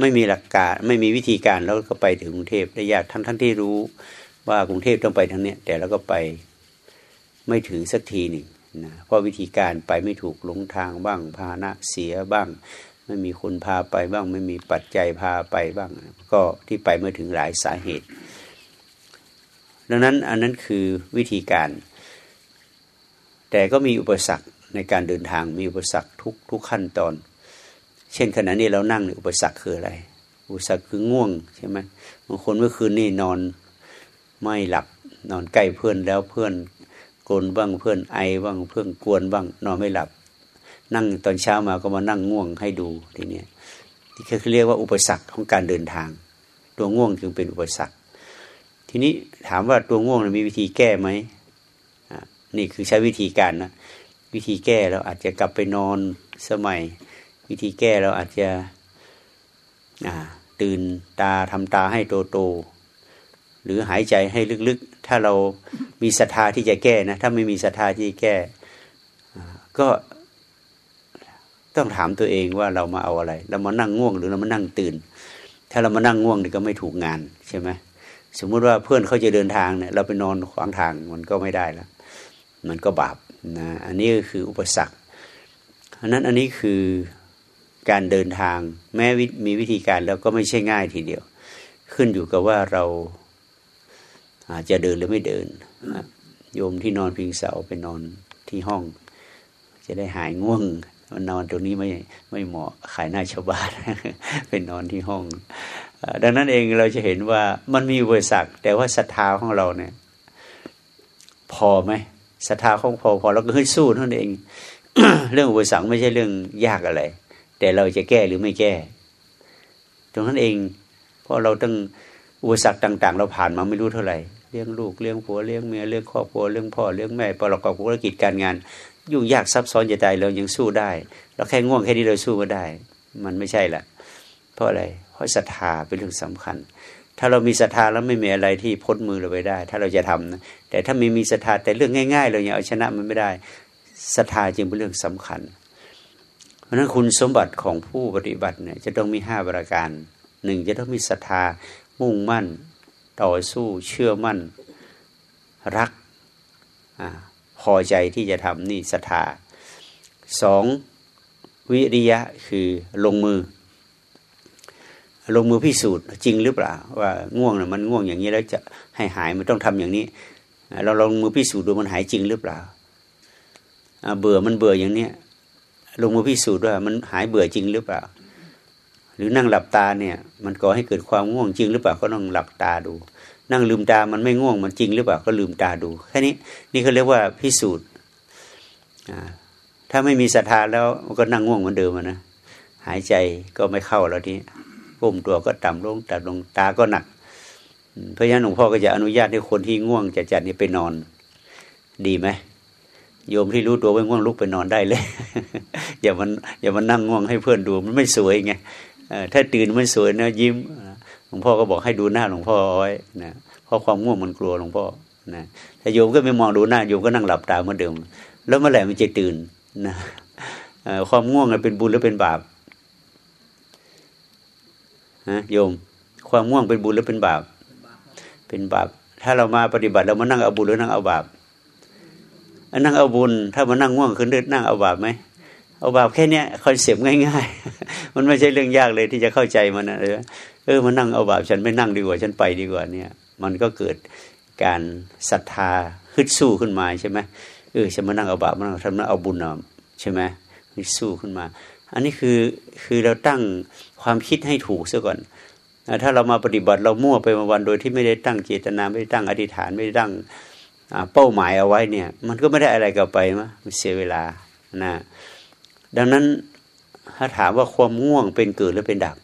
ไม่มีหลักการไม่มีวิธีการแล้วก็ไปถึงกรุงเทพได้ยากทั้งท่านที่รู้ ว่ากรุงเทพต้องไปทางเนี้ยแต่เราก็ไปไม่ถึงสักทีหนึ่งนะเพราะวิธีการไปไม่ถูกหลงทางบ้างพาหนะเสียบ้าง ไม่มีคนพาไปบ้าง ไม่มีปัจจัยพาไปบ้าง ก็ที่ไปไม่ถึงหลายสาเหตุ ดังนั้นอันนั้นคือวิธีการ แต่ก็มีอุปสรรคในการเดินทางมีอุปสรรคทุกทุกขั้นตอน เช่นขณะนี้เรานั่งอุปสรรคคืออะไร อุปสรรคคือง่วงใช่ไหมบางคนเมื่อคืนนี่นอนไม่หลับนอนใกล้เพื่อนแล้วเพื่อนกลนบ้างเพื่อนไอบ้างเพื่อนกวนบ้าง นอนไม่หลับ นั่งตอนเช้ามาก็มานั่งง่วงให้ดูทีนี้ที่เขาเรียกว่าอุปสรรคของการเดินทาง ตัวง่วงจึงเป็นอุปสรรค ทีนี้ถามว่าตัวง่วงมีวิธีแก้ไหมนี่คือใช้วิธีการนะวิธีแก้เราอาจจะกลับไปนอนสมัย วิธีแก้เราอาจจะตื่นตาทำตาให้โตโตหรือหายใจให้ลึกๆ ถ้าเรามีศรัทธาที่จะแก้นะ ถ้าไม่มีศรัทธาที่แก้ ก็ต้องถามตัวเองว่าเรามาเอาอะไร เรามานั่งง่วงหรือเรามานั่งตื่น ถ้าเรามานั่งง่วงนี่ก็ไม่ถูกงานใช่ไหมสมมุติว่าเพื่อนเขาจะเดินทางเนี่ยเราไปนอนขวางทางมันก็ไม่ได้แล้ว มันก็บาปนะ อันนี้ก็คืออุปสรรคอันนั้นอันนี้คือ การเดินทาง แม้มีวิธีการแล้วก็ไม่ใช่ง่ายทีเดียว ขึ้นอยู่กับว่าเราอาจจะเดินหรือไม่เดิน โยมที่นอนพิงเสาไปนอนที่ห้อง จะได้หายง่วงมันนอนตรงนี้ไม่ไม่เหมาะขายหน้าชาวบ้านเป็นนอนที่ห้อง ดังนั้นเองเราจะเห็นว่ามันมีอุปสรรคแต่ว่าศรัทธาของเราเนี่ย พอไหมศรัทธาของพอพอเราก็ขึ้นสู้นั้นเอง เรื่องอุปสรรคไม่ใช่เรื่องยากอะไร แต่เราจะแก้หรือไม่แก้ ตรงนั้นเอง เพราะเราต้องอุปสรรคต่าง ๆ เราผ่านมาไม่รู้เท่าไหร่เลี้ยงลูกเลี้ยงผัวเลี้ยงเมียเลี้ยงครอบครัวเลี้ยงพ่อเลี้ยงแม่ประกอบธุรกิจการงาน ยุ่งยากซับซ้อนจะตายเรายังสู้ได้ เราแค่ง่วงแค่นี้เราสู้ก็ได้ มันไม่ใช่ละเพราะอะไรเพราะศรัทธาเป็นเรื่องสำคัญ ถ้าเรามีศรัทธาแล้วไม่มีอะไรที่พ้นมือเราไปได้ ถ้าเราจะทำนะแต่ถ้าไม่มีศรัทธาแต่เรื่องง่าย ๆ เรายังเอาชนะมันไม่ได้ศรัทธาจึงเป็นเรื่องสำคัญ ราะนั้นคุณสมบัติของผู้ปฏิบัติเนี่ยจะต้องมีห้าประการหนึ่งจะต้องมีศรัทธามุ่งมั่น ต่อสู้เชื่อมั่น รักอพอใจที่จะทำนี่ศรัทธาสองวิริยะคือลงมือ ลงมือพิสูจน์จริงหรือเปล่า ว่าง่วงนะมันง่วงอย่างนี้แล้วจะให้หายมันต้องทำอย่างนี้ เราลงมือพิสูจน์ดูมันหายจริงหรือเปล่าเบื่อมันเบื่ออย่างเนี้ย ลงมือพิสูจน์ว่ามันหายเบื่อจริงหรือเปล่า หรือนั่งหลับตาเนี่ย มันก่อให้เกิดความง่วงจริงหรือเปล่าก็ต้องหลับตาดู นั่งลืมตามันไม่ง่วงมันจริงหรือเปล่าก็ลืมตาดูแค่นี้นี่เขาเรียกว่าพิสูจน์ถ้าไม่มีศรัทธาแล้วมันก็นั่งง่วงเหมือนเดิมนะหายใจก็ไม่เข้าแล้วที่ก้มตัวก็ต่ำลงต่ำลงตาก็หนัก เพราะฉะนั้นหลวงพ่อก็จะอนุญาตให้คนที่ง่วงจะจัดนี่ไปนอน ดีไหม โยมที่รู้ตัวว่าง่วงลุกไปนอนได้เลย อย่ามันอย่ามันนั่งง่วงให้เพื่อนดูมันไม่สวยไงถ้าตื่นมันสวยนะยิ้มหลวงพ่อก็บอกให้ดูหน้าหลวงพ่อไว้นะเพราะความง่วงมันกลัวหลวงพ่อนะถ้าโยมก็ไม่มองดูหน้าโยมก็นั่งหลับตาเหมือนเดิม แล้วเมื่อไหร่มันจะตื่นนะความง่วงเป็นบุญหรือเป็นบาปฮะโยม ความง่วงเป็นบุญหรือเป็นบาป เป็นบาป ถ้าเรามาปฏิบัติเรามานั่งเอาบุญหรือนั่งเอาบาป นั่งเอาบุญ ถ้ามานั่งง่วงขึ้นเดือนั่งเอาบาปไหมเอาบาปแค่เนี้ยคอนเซปต์ง่ายๆ มันไม่ใช่เรื่องยากเลยที่จะเข้าใจมันนะเออมานั่งเอาบาปฉันไม่นั่งดีกว่าฉันไปดีกว่าเนี่ย มันก็เกิดการศรัทธาฮึดสู้ขึ้นมาใช่ไหมเออฉันมานั่งเอาบาปมานั่งทำนั่งเอาบุญเอาใช่ไหมฮึดสู้ขึ้นมา อันนี้คือคือเราตั้งความคิดให้ถูกซะก่อนถ้าเรามาปฏิบัติเรามั่วไปมาวันโดยที่ไม่ได้ตั้งเจตนาไม่ได้ตั้งอธิษฐานไม่ได้ตั้ง เป้าหมายเอาไว้เนี่ย มันก็ไม่ได้อะไรกลับไปมะมันเสียเวลานะดังนั้นถ้าถามว่าความง่วงเป็นเกิดหรือเป็นดับ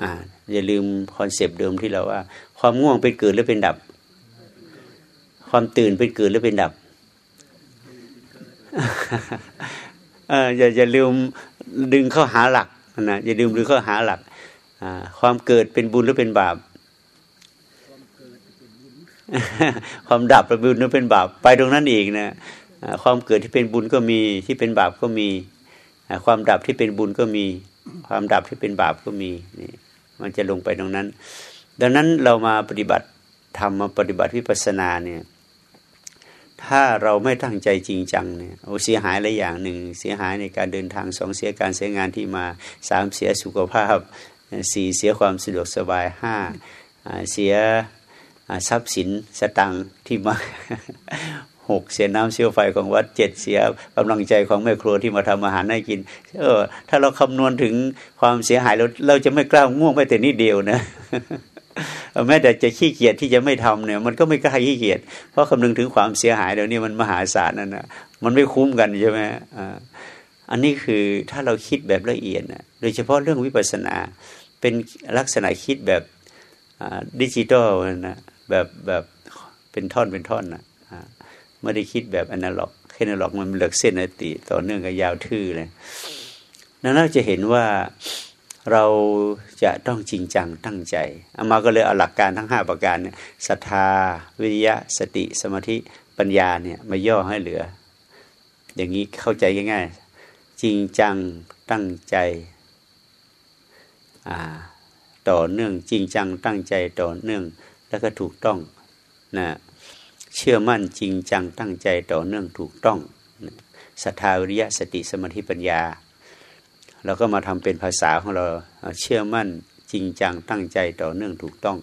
อ่าอย่าลืมคอนเซปต์เดิมที่เราว่า ความง่วงเป็นเกิดหรือเป็นดับ ความตื่นเป็นเกิดหรือเป็นดับออย่าอย่าลืมดึงเข้าหาหลักนะอย่าลืมดึงเข้าหาหลักความเกิดเป็นบุญหรือเป็นบาป ความดับเป็นบุญหรือเป็นบาปไปตรงนั้นอีกนะความเกิดที่เป็นบุญก็มีที่เป็นบาปก็มี ความดับที่เป็นบุญก็มี ความดับที่เป็นบาปก็มีนี่มันจะลงไปตรงนั้น ดังนั้นเรามาปฏิบัติทำมาปฏิบัติวิปัสสนาเนี่ยถ้าเราไม่ตั้งใจจริงจังเนี่ยโอ้เสียหายหลายอย่างหนึ่งเสียหายในการเดินทางสองเสียการเสียงานที่มาสามเสียสุขภาพสี่เสียความสะดวกสบายห้าเสีย ทรัพย์สินสตังที่มาหกเสียน้ำเสียไฟของวัดเจ็ดเสียกำลังใจของแม่ครัวที่มาทำอาหารให้กิน เออ ถ้าเราคำนวณถึงความเสียหายเราเราจะไม่กล้าง่วงไปแต่นิดเดียวนะแม้แต่จะขี้เกียจที่จะไม่ทำเนี่ย มันก็ไม่กล้าขี้เกียจเพราะคำนึงถึงความเสียหายเดี๋ยวนี้มันมหาศาลนั่นนะมันไม่คุ้มกันใช่ไหมอ่าอันนี้คือถ้าเราคิดแบบละเอียดนะโดยเฉพาะเรื่องวิปัสสนา เป็นลักษณะคิดแบบดิจิตอลนะ แบบแบบเป็นท่อนเป็นท่อนนะไม่ได้คิดแบบอนาล็อกแค่อนาล็อกมันเหลือกเส้นอติต่อเนื่องกับยาวทื่อเลยนั้นเราจะเห็นว่าเราจะต้องจริงจังตั้งใจอามาก็เลยเอาหลักการทั้งห้าประการเนี่ยศรัทธา วิริยะสติสมาธิปัญญาเนี่ยมาย่อให้เหลือ อย่างนี้เข้าใจง่ายๆ จริงจังตั้งใจต่อเนื่องจริงจังตั้งใจต่อเนื่อง แล้วก็ถูกต้องนะเชื่อมั่นจริงจังตั้งใจต่อเนื่องถูกต้องศรัทธาวิริยะสติสมาธิปัญญาเราก็มาทำเป็นภาษาของเราเชื่อมั่นจริงจังตั้งใจต่อเนื่องถูกต้อง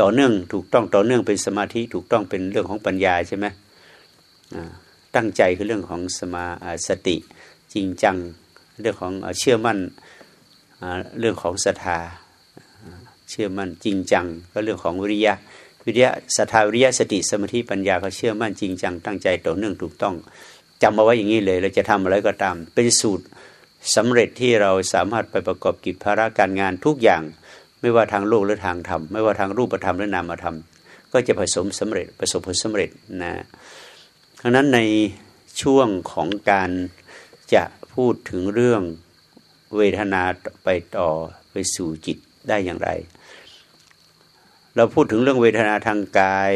ต่อเนื่องถูกต้องต่อเนื่องเป็นสมาธิถูกต้องเป็นเรื่องของปัญญาใช่ไหมตั้งใจคือเรื่องของสมาสติจริงจัง เรื่องของเชื่อมั่นเรื่องของศรัทธา เชื่อมั่นจริงจัง ก็เรื่องของวิริยะ วิริยะศรัทธาวิริยะสติสมาธิปัญญาเขาเชื่อมั่นจริงจัง ตั้งใจต่อเนื่องถูกต้องจำมาไว้อย่างนี้เลย เราจะทำอะไรก็ตาม เป็นสูตรสำเร็จที่เราสามารถไปประกอบกิจภาระการงานทุกอย่าง ไม่ว่าทางโลกหรือทางธรรม ไม่ว่าทางรูปธรรมหรือนามธรรม ก็จะผสมสำเร็จประสบผลสำเร็จนะดังนั้นในช่วงของการจะพูดถึงเรื่องเวทนาไปต่อไปสู่จิต ได้อย่างไร เราพูดถึงเรื่องเวทนาทางกาย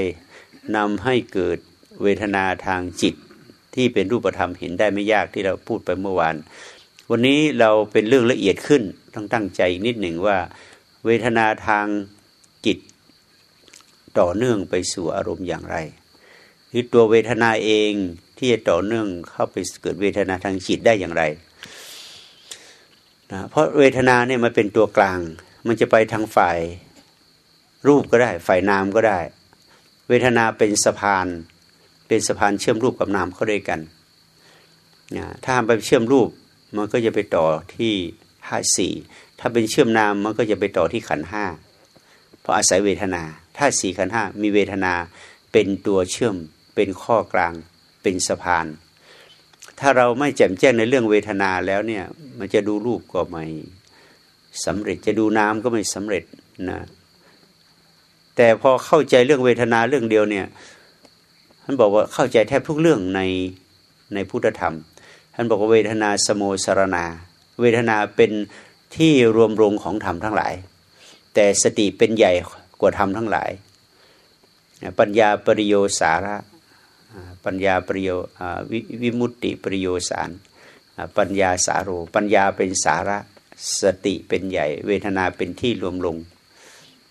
นำให้เกิดเวทนาทางจิตที่เป็นรูปธรรมเห็นได้ไม่ยากที่เราพูดไปเมื่อวาน วันนี้เราเป็นเรื่องละเอียดขึ้นต้องตั้งใจนิดหนึ่งว่า เวทนาทางจิต ต่อเนื่องไปสู่อารมณ์อย่างไรหรือตัวเวทนาเองที่จะต่อเนื่องเข้าไปเกิดเวทนาทางจิตได้อย่างไรนะเพราะเวทนาเนี่ยมันเป็นตัวกลาง มันจะไปทางฝ่ายรูปก็ได้ ฝ่ายนามก็ได้ เวทนาเป็นสะพาน เป็นสะพานเชื่อมรูปกับนามเข้าด้วยกันนะถ้าไปเชื่อมรูปมันก็จะไปต่อที่ห้าสี่ถ้าเป็นเชื่อมนามมันก็จะไปต่อที่ขันห้าเพราะอาศัยเวทนาถ้าสี่ขันห้ามีเวทนาเป็นตัวเชื่อม เป็นข้อกลาง เป็นสะพาน ถ้าเราไม่แจ่มแจ้งในเรื่องเวทนาแล้วเนี่ย มันจะดูรูปก็ไม่ สำเร็จจะดูน้ำก็ไม่สำเร็จนะแต่พอเข้าใจเรื่องเวทนาเรื่องเดียวเนี่ยท่านบอกว่าเข้าใจแทบทุกเรื่องในในพุทธธรรม ท่านบอกว่าเวทนาสโมสารณาเวทนาเป็นที่รวมรงของธรรมทั้งหลาย แต่สติเป็นใหญ่กว่าธรรมทั้งหลาย ปัญญาปริโยสาระปัญญาปริโยวิมุตติปริโยสาร ปัญญาสาโร ปัญญาเป็นสาระ สติเป็นใหญ่ เวทนาเป็นที่รวมลง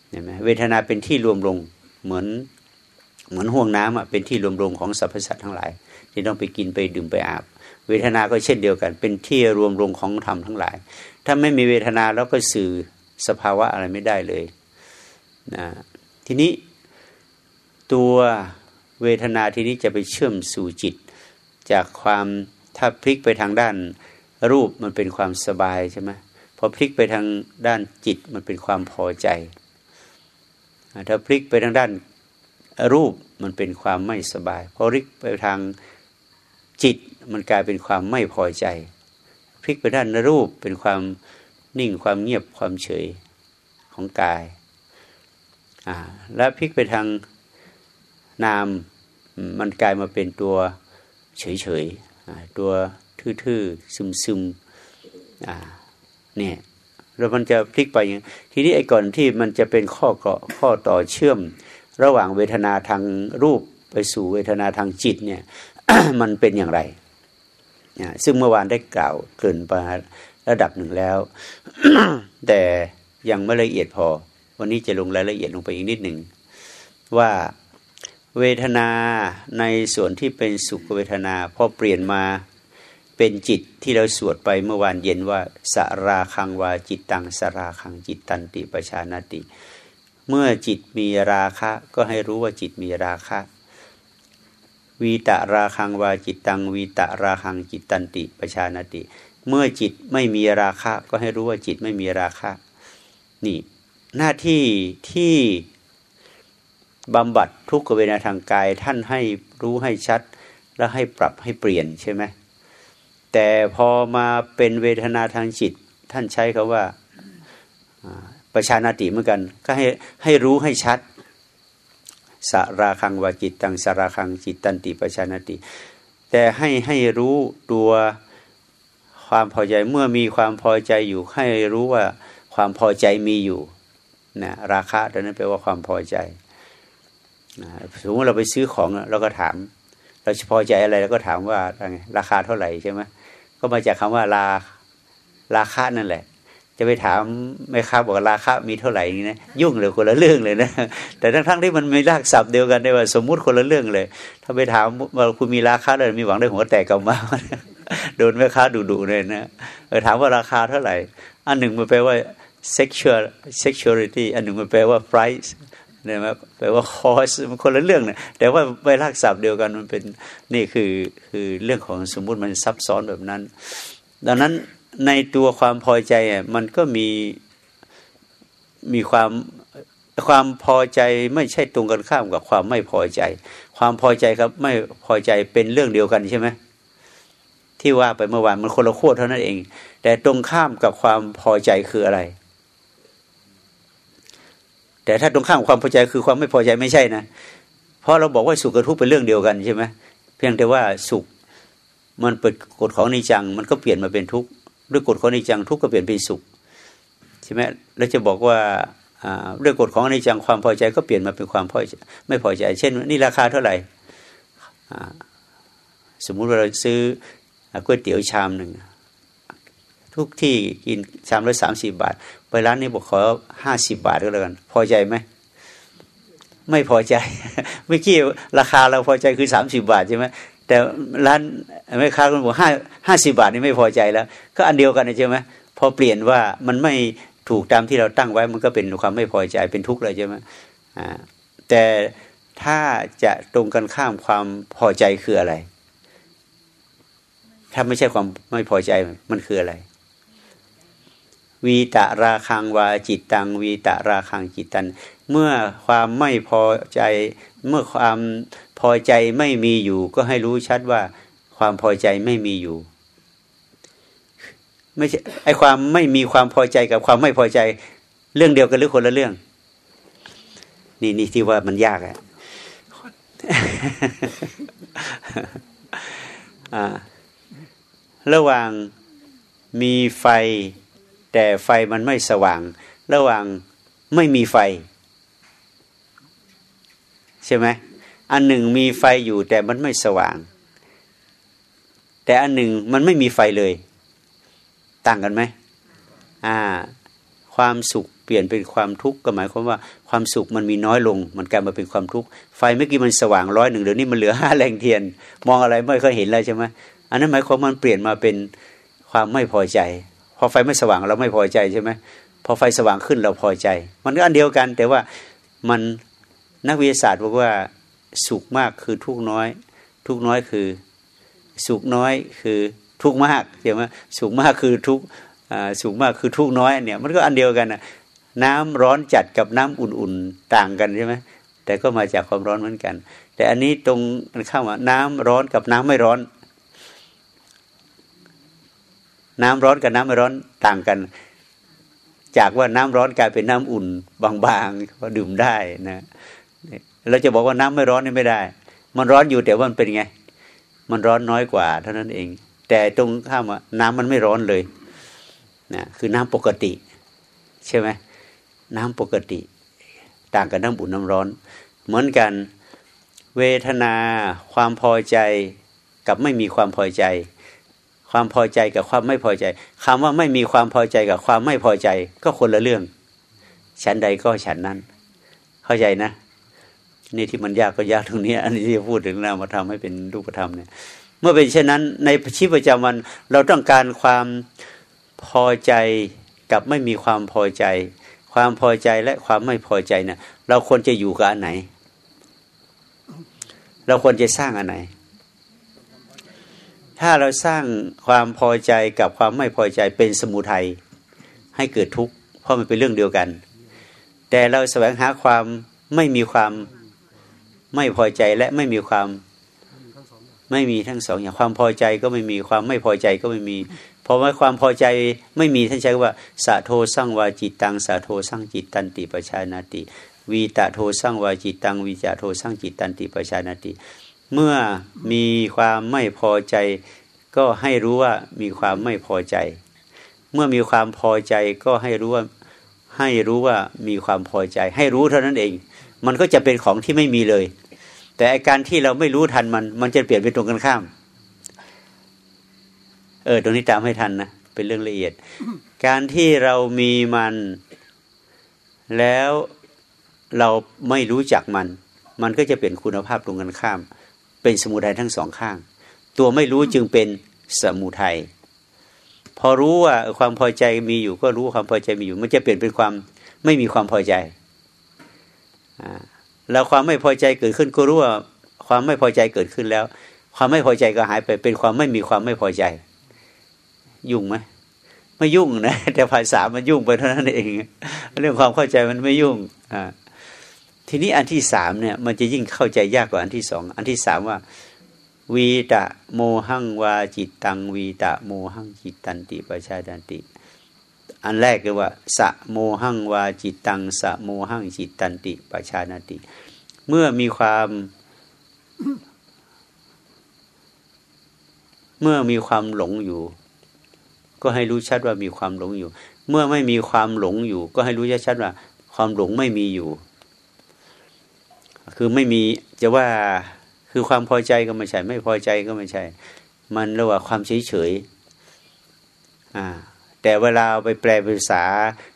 เห็นไหมเวทนาเป็นที่รวมลงเหมือนเหมือนห่วงน้ำเป็นที่รวมลงของสรรพสัตว์ทั้งหลาย ที่ต้องไปกินไปดื่มไปอาบ เวทนาก็เช่นเดียวกัน เป็นที่รวมลงของธรรมทั้งหลาย ถ้าไม่มีเวทนาแล้วก็สื่อสภาวะอะไรไม่ได้เลยนะทีนี้ตัวเวทนาทีนี้จะไปเชื่อมสู่จิต จากความถ้าพลิกไปทางด้านรูปมันเป็นความสบายใช่ไหม อพลิกไปทางด้านจิตมันเป็นความพอใจ ถ้าพลิกไปทางด้านรูปมันเป็นความไม่สบาย พอพลิกไปทางจิตมันกลายเป็นความไม่พอใจ พลิกไปด้านรูปเป็นความนิ่งความเงียบความเฉยของกาย แล้วพลิกไปทางนามมันกลายมาเป็นตัวเฉยๆตัวทื่อๆซึมๆ เนี่ยแล้วมันจะพลิกไปอย่างทีนี้ไอ้ก่อนที่มันจะเป็นข้อเกาะข้อต่อเชื่อม ระหว่างเวทนาทางรูปไปสู่เวทนาทางจิตเนี่ยมันเป็นอย่างไรซึ่งเมื่อวานได้กล่าวเกินไประดับหนึ่งแล้ว แต่ยังไม่ละเอียดพอ วันนี้จะลงรายละเอียดลงไปอีกนิดหนึ่งว่าเวทนาในส่วนที่เป็นสุขเวทนาพอเปลี่ยนมา เป็นจิตที่เราสวดไปเมื่อวานเย็นว่าสราคังวาจิตตังสราคังจิตตันติปชานาติ เมื่อจิตมีราคะก็ให้รู้ว่าจิตมีราคะวีตะราคังวาจิตตังวีตะราคังจิตตันติปชานาติ เมื่อจิตไม่มีราคะ ก็ให้รู้ว่าจิตไม่มีราคะ นี่ หน้าที่ที่บำบัดทุกขเวทนาทางกายท่านให้รู้ให้ชัด แล้วให้ปรับให้เปลี่ยนใช่ไหม แต่พอมาเป็นเวทนาทางจิต ท่านใช้คาว่าประชานาติเหมือนกัน ก็ให้ให้รู้ให้ชัดสาราคังวาจิตตังสาราคังจิตตันติประชานาติ แต่ให้ให้รู้ตัวความพอใจเมื่อมีความพอใจอยู่ ให้รู้ว่าความพอใจมีอยู่นะราคาดังนั้นแปลว่าความพอใจสมมติเราไปซื้อของเราก็ถาม เราพอใจอะไรเราก็ถามว่าราคาเท่าไหร่ใช่ไหม ก็มาจากคำว่าราราคานั่นแหละ จะไปถามไม่ค้าบอกราคามีเท่าไหร่นี่นะยุ่งเลยคนละเรื่องเลยนะ แต่ทั้งทั้งที่มันมีรากศัพท์เดียวกันได้ว่าสมมุติคนละเรื่องเลย ถ้าไปถามว่าคุณมีราคาเลยมีหวังได้หัวแตกกลับมาโดนแม่ค้าดุๆเลยนะเออถามว่าราคาเท่าไหร่ อันหนึ่งมันแปลว่า sexual sexuality อันหนึ่งมันแปลว่า price เนี่ยมแปลว่าคอสมันคนละเรื่องเนะแต่ว่าไวรากศัพท์เดียวกันมันเป็นนี่คือคือเรื่องของสมมุติมันซับซ้อนแบบนั้น ดังนั้นในตัวความพอใจอะมันก็มีมีความความพอใจไม่ใช่ตรงกันข้ามกับความไม่พอใจ ความพอใจครับไม่พอใจเป็นเรื่องเดียวกันใช่ไหมที่ว่าไปเมื่อวานมันคนละโคตรเท่านั้นเอง แต่ตรงข้ามกับความพอใจคืออะไร แต่ถ้าตรงข้ามความพอใจคือความไม่พอใจไม่ใช่นะเพราะเราบอกว่าสุขกับทุกข์เป็นเรื่องเดียวกันใช่ไหมเพียงแต่ว่าสุขมันเปิดกฎของนิจัง มันก็เปลี่ยนมาเป็นทุกข์ด้วยกฎของนิจังทุกข์ก็เปลี่ยนเป็นสุขใช่ไหมแล้วจะบอกว่าด้วยกฎของนิจังความพอใจก็เปลี่ยนมาเป็นความพอใจไม่พอใจ เช่น นี่ราคาเท่าไหร่สมมุติว่าเราซื้อก๋วยเตี๋ยวชามหนึ่งทุกที่กินชามละสามสิบบาท ไปร้านนี้บอกขอห้าสิบบาทก็แล้วกัน พอใจไหมไม่พอใจเมื่อกี้ราคาเราพอใจคือสามสิบบาทใช่ไหมแต่ร้านแม่ค้าคนบอกห้าห้าสิบาทนี่ไม่พอใจแล้ว ก็อันเดียวกันใช่ไหมพอเปลี่ยนว่ามันไม่ถูกตามที่เราตั้งไว้มันก็เป็นความไม่พอใจเป็นทุกข์เลยใช่ไหมอ่าแต่ถ้าจะตรงกันข้ามความพอใจคืออะไร ถ้าไม่ใช่ความไม่พอใจมันคืออะไร วีตะราคังวาจิตตัง วีตะราคังจิตตัน เมื่อความไม่พอใจ เมื่อความพอใจไม่มีอยู่ ก็ให้รู้ชัดว่า ความพอใจไม่มีอยู่ ไม่ใช่ไอความไม่มีความพอใจกับความไม่พอใจ เรื่องเดียวกันหรือคนละเรื่อง นี่นี่ที่ว่ามันยากอะระหว่างมีไฟ แต่ไฟมันไม่สว่าง ระหว่างไม่มีไฟ ใช่ไหมอันหนึ่งมีไฟอยู่แต่มันไม่สว่าง แต่อันหนึ่งมันไม่มีไฟเลย ต่างกันไหมอ่า ความสุขเปลี่ยนเป็นความทุกข์ก็หมายความว่าความสุขมันมีน้อยลง มันกลายมาเป็นความทุกข์ไฟเมื่อกี้มันสว่างร้อยหนึ่งเดี๋ยวนี้มันเหลือห้าแรงเทียน มองอะไรไม่ค่อยเห็นแล้วใช่ไหมอันนั้นหมายความมันเปลี่ยนมาเป็นความไม่พอใจ พอไฟไม่สว่างเราไม่พอใจใช่ไหมพอไฟสว่างขึ้นเราพอใจ มันก็อันเดียวกัน แต่ว่ามันนักวิทยาศาสตร์บอกว่าสุขมากคือทุกน้อย ทุกน้อยคือสุขน้อยคือทุกมากใช่ไหมสุขมากคือทุกสุขมากคือทุกน้อยเนี่ยมันก็อันเดียวกันนะน้ำร้อนจัดกับน้ำอุ่นๆต่างกันใช่ไหมแต่ก็มาจากความร้อนเหมือนกัน แต่อันนี้ตรงมันเข้ามาน้ำร้อนกับน้ำไม่ร้อน น้ำร้อนกับน้ำไม่ร้อนต่างกัน จากว่าน้ำร้อนกลายเป็นน้ำอุ่นบางๆก็ดื่มได้นะเราจะบอกว่าน้ำไม่ร้อนนี่ไม่ได้ มันร้อนอยู่แต่ว่ามันเป็นไง มันร้อนน้อยกว่า เท่านั้นเอง แต่ตรงข้ามว่าน้ำมันไม่ร้อนเลยนะคือน้ำปกติ ใช่ไหมน้ำปกติ ต่างกับน้ำอุ่นน้ำร้อน เหมือนกันเวทนาความพอใจกับไม่มีความพอใจ ความพอใจกับความไม่พอใจคำว่าไม่มีความพอใจกับความไม่พอใจ ก็คนละเรื่องฉันใดก็ฉันนั้น เข้าใจนะ นี่ที่มันยากก็ยากตรงนี้อันนี้ที่พูดถึงนามธรรมให้เป็นรูปธรรมเนี่ย เมื่อเป็นเช่นนั้น ในชีวิตประจำวันเราต้องการความพอใจกับไม่มีความพอใจ ความพอใจและความไม่พอใจเนี่ยเราควรจะอยู่กับอันไหน เราควรจะสร้างอันไหน ถ้าเราสร้างความพอใจกับความไม่พอใจเป็นสมุทัยให้เกิดทุกข์เพราะมันเป็นเรื่องเดียวกัน แต่เราแสวงหาความไม่มีความไม่พอใจและไม่มีความไม่มีทั้งสองอย่างความพอใจก็ไม่มีความไม่พอใจก็ไม่มีเพราะว่าความพอใจไม่มีท่านใช้ว่าสะโทสร้างวาจิตตังสะโทสร้างจิตตันติปชานาติวีตะโทสร้างวาจิตตังวีจะโทสร้างจิตตันติปชานาติ เมื่อมีความไม่พอใจ ก็ให้รู้ว่ามีความไม่พอใจ เมื่อมีความพอใจก็ให้รู้ว่าให้รู้ว่ามีความพอใจ ให้รู้เท่านั้นเอง มันก็จะเป็นของที่ไม่มีเลย แต่อาการที่เราไม่รู้ทันมัน มันจะเปลี่ยนเป็นตรงกันข้าม เออ ตรงนี้ตามให้ทันนะ เป็นเรื่องละเอียด การที่เรามีมัน แล้วเราไม่รู้จักมัน มันก็จะเปลี่ยนคุณภาพตรงกันข้าม เป็นสมุทัยทั้งสองข้าง ตัวไม่รู้จึงเป็นสมุทัยพอรู้ว่าความพอใจมีอยู่ก็รู้ความพอใจมีอยู่ มันจะเปลี่ยนเป็นความไม่มีความพอใจแล้วความไม่พอใจเกิดขึ้นก็รู้ว่าความไม่พอใจเกิดขึ้นแล้ว ความไม่พอใจก็หายไปเป็นความไม่มีความไม่พอใจ ยุ่งไหมไม่ยุ่งนะ แต่ภาษามันยุ่งไปเท่านั้นเอง เรื่องความเข้าใจมันไม่ยุ่ง อ่า ทีนี้อันที่สามเนี่ย มันจะยิ่งเข้าใจยากกว่าอันที่สองอันที่สามว่าวีตะโมหังวาจิตตังวีตะโมหังจิตตันติประชาดันติ อันแรกคือว่า สะโมหังวาจิตตังสะโมหังจิตตันติประชานาติ เมื่อมีความเมื่อมีความหลงอยู่ ก็ให้รู้ชัดว่ามีความหลงอยู่ เมื่อไม่มีความหลงอยู่ ก็ให้รู้ชัดว่า ความหลงไม่มีอยู่ คือไม่มีจะว่าคือความพอใจก็ไม่ใช่ ไม่พอใจก็ไม่ใช่ มันเรียกว่าความเฉยเฉยอ่า แต่เวลาไปแปลภาษา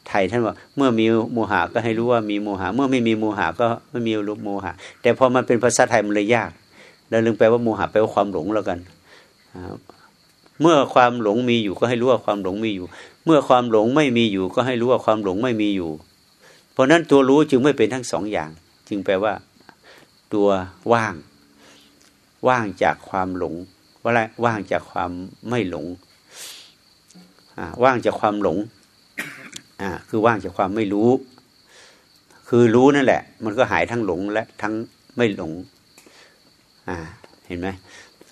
ไทยท่านว่าเมื่อมีโมหะก็ให้รู้ว่ามีโมหะเมื่อไม่มีโมหะก็ไม่มีรูปโมหะ แต่พอมันเป็นภาษาไทยมันเลยยากเราลืมแปลว่าโมหะแปลว่าความหลงแล้วกันเมื่อความหลงมีอยู่ก็ให้รู้ว่าความหลงมีอยู่ เมื่อความหลงไม่มีอยู่ ก็ให้รู้ว่าความหลงไม่มีอยู่ เพราะนั้นตัวรู้จึงไม่เป็นทั้งสองอย่าง จึงแปลว่า ตัวว่าง ว่างจากความหลงว่าไรว่างจากความไม่หลงว่างจากความหลงอ่าคือว่างจากความไม่รู้ คือรู้นั่นแหละ มันก็หายทั้งหลงและทั้งไม่หลงอ่าเห็นไหม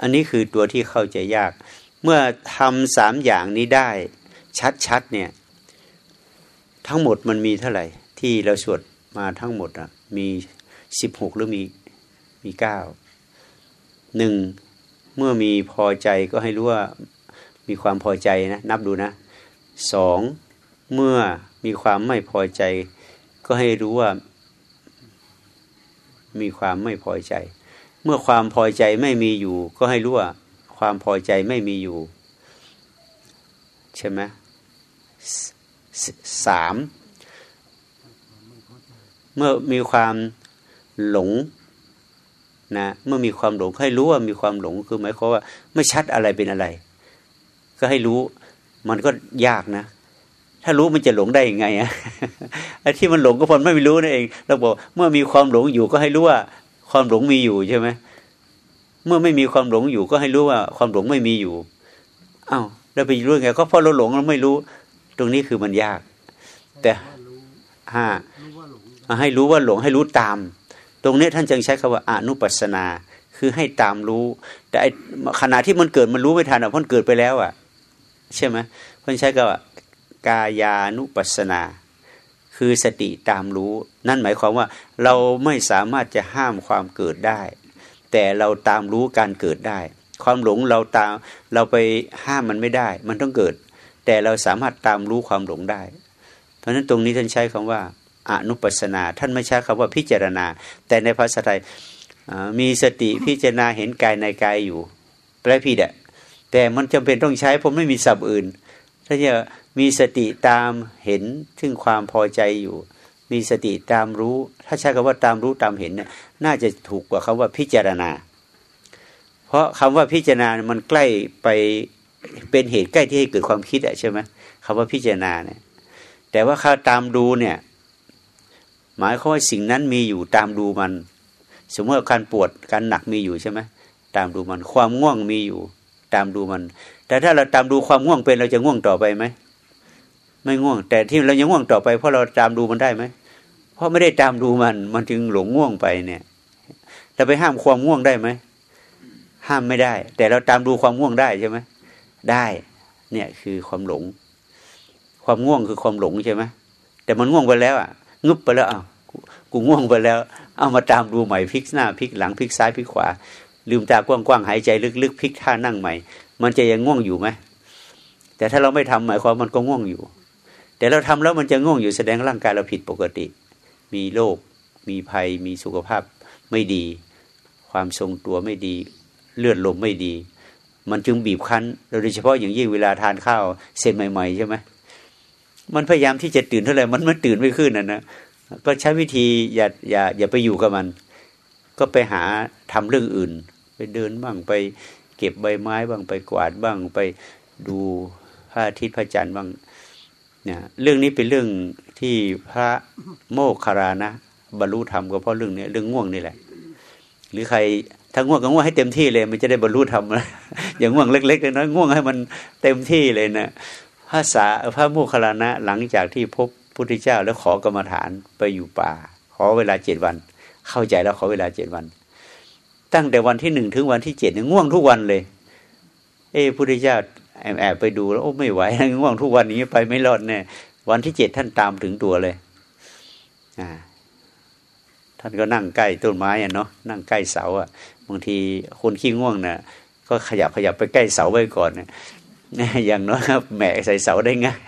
อันนี้คือตัวที่เข้าใจยาก เมื่อทำสามอย่างนี้ได้ ชัดๆเนี่ย ทั้งหมดมันมีเท่าไหร่ ที่เราสวดมาทั้งหมดอะมีสิบหกหรือมี มีเก้าหนึ่งเมื่อมีพอใจก็ให้รู้ว่ามีความพอใจนะ นับดูนะสองเมื่อมีความไม่พอใจ ก็ให้รู้ว่า มีความไม่พอใจ เมื่อความพอใจไม่มีอยู่ ก็ให้รู้ว่า ความพอใจไม่มีอยู่ ใช่ไหมสามเมื่อมีความหลง นะเมื่อมีความหลงให้รู้ว่ามีความหลงคือหมายความว่าไม่ชัดอะไรเป็นอะไร ก็ให้รู้มันก็ยากนะ ถ้ารู้มันจะหลงได้ยังไงอะไอ้ที่มันหลงก็เพราะไม่รู้นั่นเองเราบอกเมื่อมีความหลงอยู่ก็ให้รู้ว่า ความหลงมีอยู่ใช่ไหมเมื่อไม่มีความหลงอยู่ก็ให้รู้ว่า ความหลงไม่มีอยู่อ้าวแล้วไปรู้ไงก็เพราะเราหลงเราไม่รู้ ตรงนี้คือมันยาก แต่ห้าให้รู้ว่าหลงให้รู้ตาม ตรงนี้ท่านจึงใช้คำว่าอนุปัสนา คือให้ตามรู้ แต่ขณะที่มันเกิดมันรู้ไม่ทันอะพราะมันเกิดไปแล้วอะ ใช่ไหมท่านใช้คำว่ากายานุปัสนา คือสติตามรู้ นั่นหมายความว่าเราไม่สามารถจะห้ามความเกิดได้ แต่เราตามรู้การเกิดได้ ความหลงเราตามเราไปห้ามมันไม่ได้ มันต้องเกิด แต่เราสามารถตามรู้ความหลงได้ เพราะฉะนั้นตรงนี้ท่านใช้คำว่า อนุปัสนา ท่านไม่ใช้คำว่าพิจารณา แต่ในภาษาไทยมีสติพิจารณาเห็นกายในกายอยู่แปลผิดอะแต่มันจำเป็นต้องใช้ผมไม่มีศัพท์อื่น ถ้าจะมีสติตามเห็นซึ่งความพอใจอยู่ มีสติตามรู้ ถ้าใช้คำว่าตามรู้ตามเห็นเนี่ยน่าจะถูกกว่าคำว่าพิจารณา เพราะคำว่าพิจารณา มันใกล้ไปเป็นเหตุใกล้ที่ให้เกิดความคิดอะใช่ไหมคำว่าพิจารณาเนี่ยแต่ว่าเขาตามดูเนี่ย หมายความว่าสิ่งนั้นมีอยู่ตามดูมัน สมมติการปวดการหนักมีอยู่ใช่ไหมตามดูมัน ความง่วงมีอยู่ ตามดูมัน แต่ถ้าเราตามดูความง่วงเป็นเราจะง่วงต่อไปไหมไม่ง่วง แต่ที่เรายังง่วงต่อไป เพราะเราตามดูมันได้ไหมเพราะไม่ได้ตามดูมัน มันจึงหลงง่วงไปเนี่ยเราไปห้ามความง่วงได้ไหมห้ามไม่ได้ แต่เราตามดูความง่วงได้ใช่ไหมได้เนี่ยคือความหลง ความง่วงคือความหลงใช่ไหมแต่มันง่วงไปแล้วอะ งึบไปแล้วอ้าวกูง่วงไปแล้ว เอามาตามดูใหม่พลิกหน้าพลิกหลังพลิกซ้ายพลิกขวา ลืมตากว้างๆหายใจลึกๆพลิกท่านั่งใหม่ มันจะยังง่วงอยู่ไหมแต่ถ้าเราไม่ทำหมายความมันก็ง่วงอยู่ แต่เราทำแล้วมันจะง่วงอยู่แสดงร่างกายเราผิดปกติ มีโรคมีภัย มีสุขภาพไม่ดี ความทรงตัวไม่ดี เลือดลมไม่ดี มันจึงบีบคั้นโดยเฉพาะอย่างยิ่งเวลาทานข้าวเสร็จใหม่ๆใช่ไหม มันพยายามที่จะตื่นเท่าไหร่มันไม่ตื่นไม่ขึ้นนะนะก็ใช้วิธีอย่าอย่าอย่าไปอยู่กับมัน ก็ไปหาทำเรื่องอื่น ไปเดินบ้างไปเก็บใบไม้บ้างไปกวาดบ้างไปดูพระอาทิตย์พระจันทร์บ้างเนี่ยเรื่องนี้เป็นเรื่องที่พระโมคคารานะบรรลุธรรมก็เพราะเรื่องนี้เรื่องง่วงนี่แหละ หรือใครถ้าง่วงก็ง่วงให้เต็มที่เลย มันจะได้บรรลุธรรมอย่างง่วงเล็กๆน้อยง่วงให้มันเต็มที่เลยนะ ภาษาพระโมคคัลลานะหลังจากที่พบพุทธเจ้า แล้วขอกรรมฐานไปอยู่ป่า ขอเวลาเจ็ดวัน เข้าใจแล้วขอเวลาเจ็ดวัน ตั้งแต่วันที่หนึ่งถึงวันที่เจ็ดง่วงทุกวันเลย เอ้พุทธเจ้าแอบแอบไปดูแล้วโอ้ไม่ไหวง่วงทุกวันนี้ไปไม่รอดแน่วันที่เจ็ดท่านตามถึงตัวเลยอ่าท่านก็นั่งใกล้ต้นไม้อะเนาะนั่งใกล้เสาอะบางทีคนขี้ง่วงนะ่ะก็ขยับขยับไปใกล้เสาไว้ก่อนเนะ อย่างน้อยครับแหมใส่เสาได้ง่าย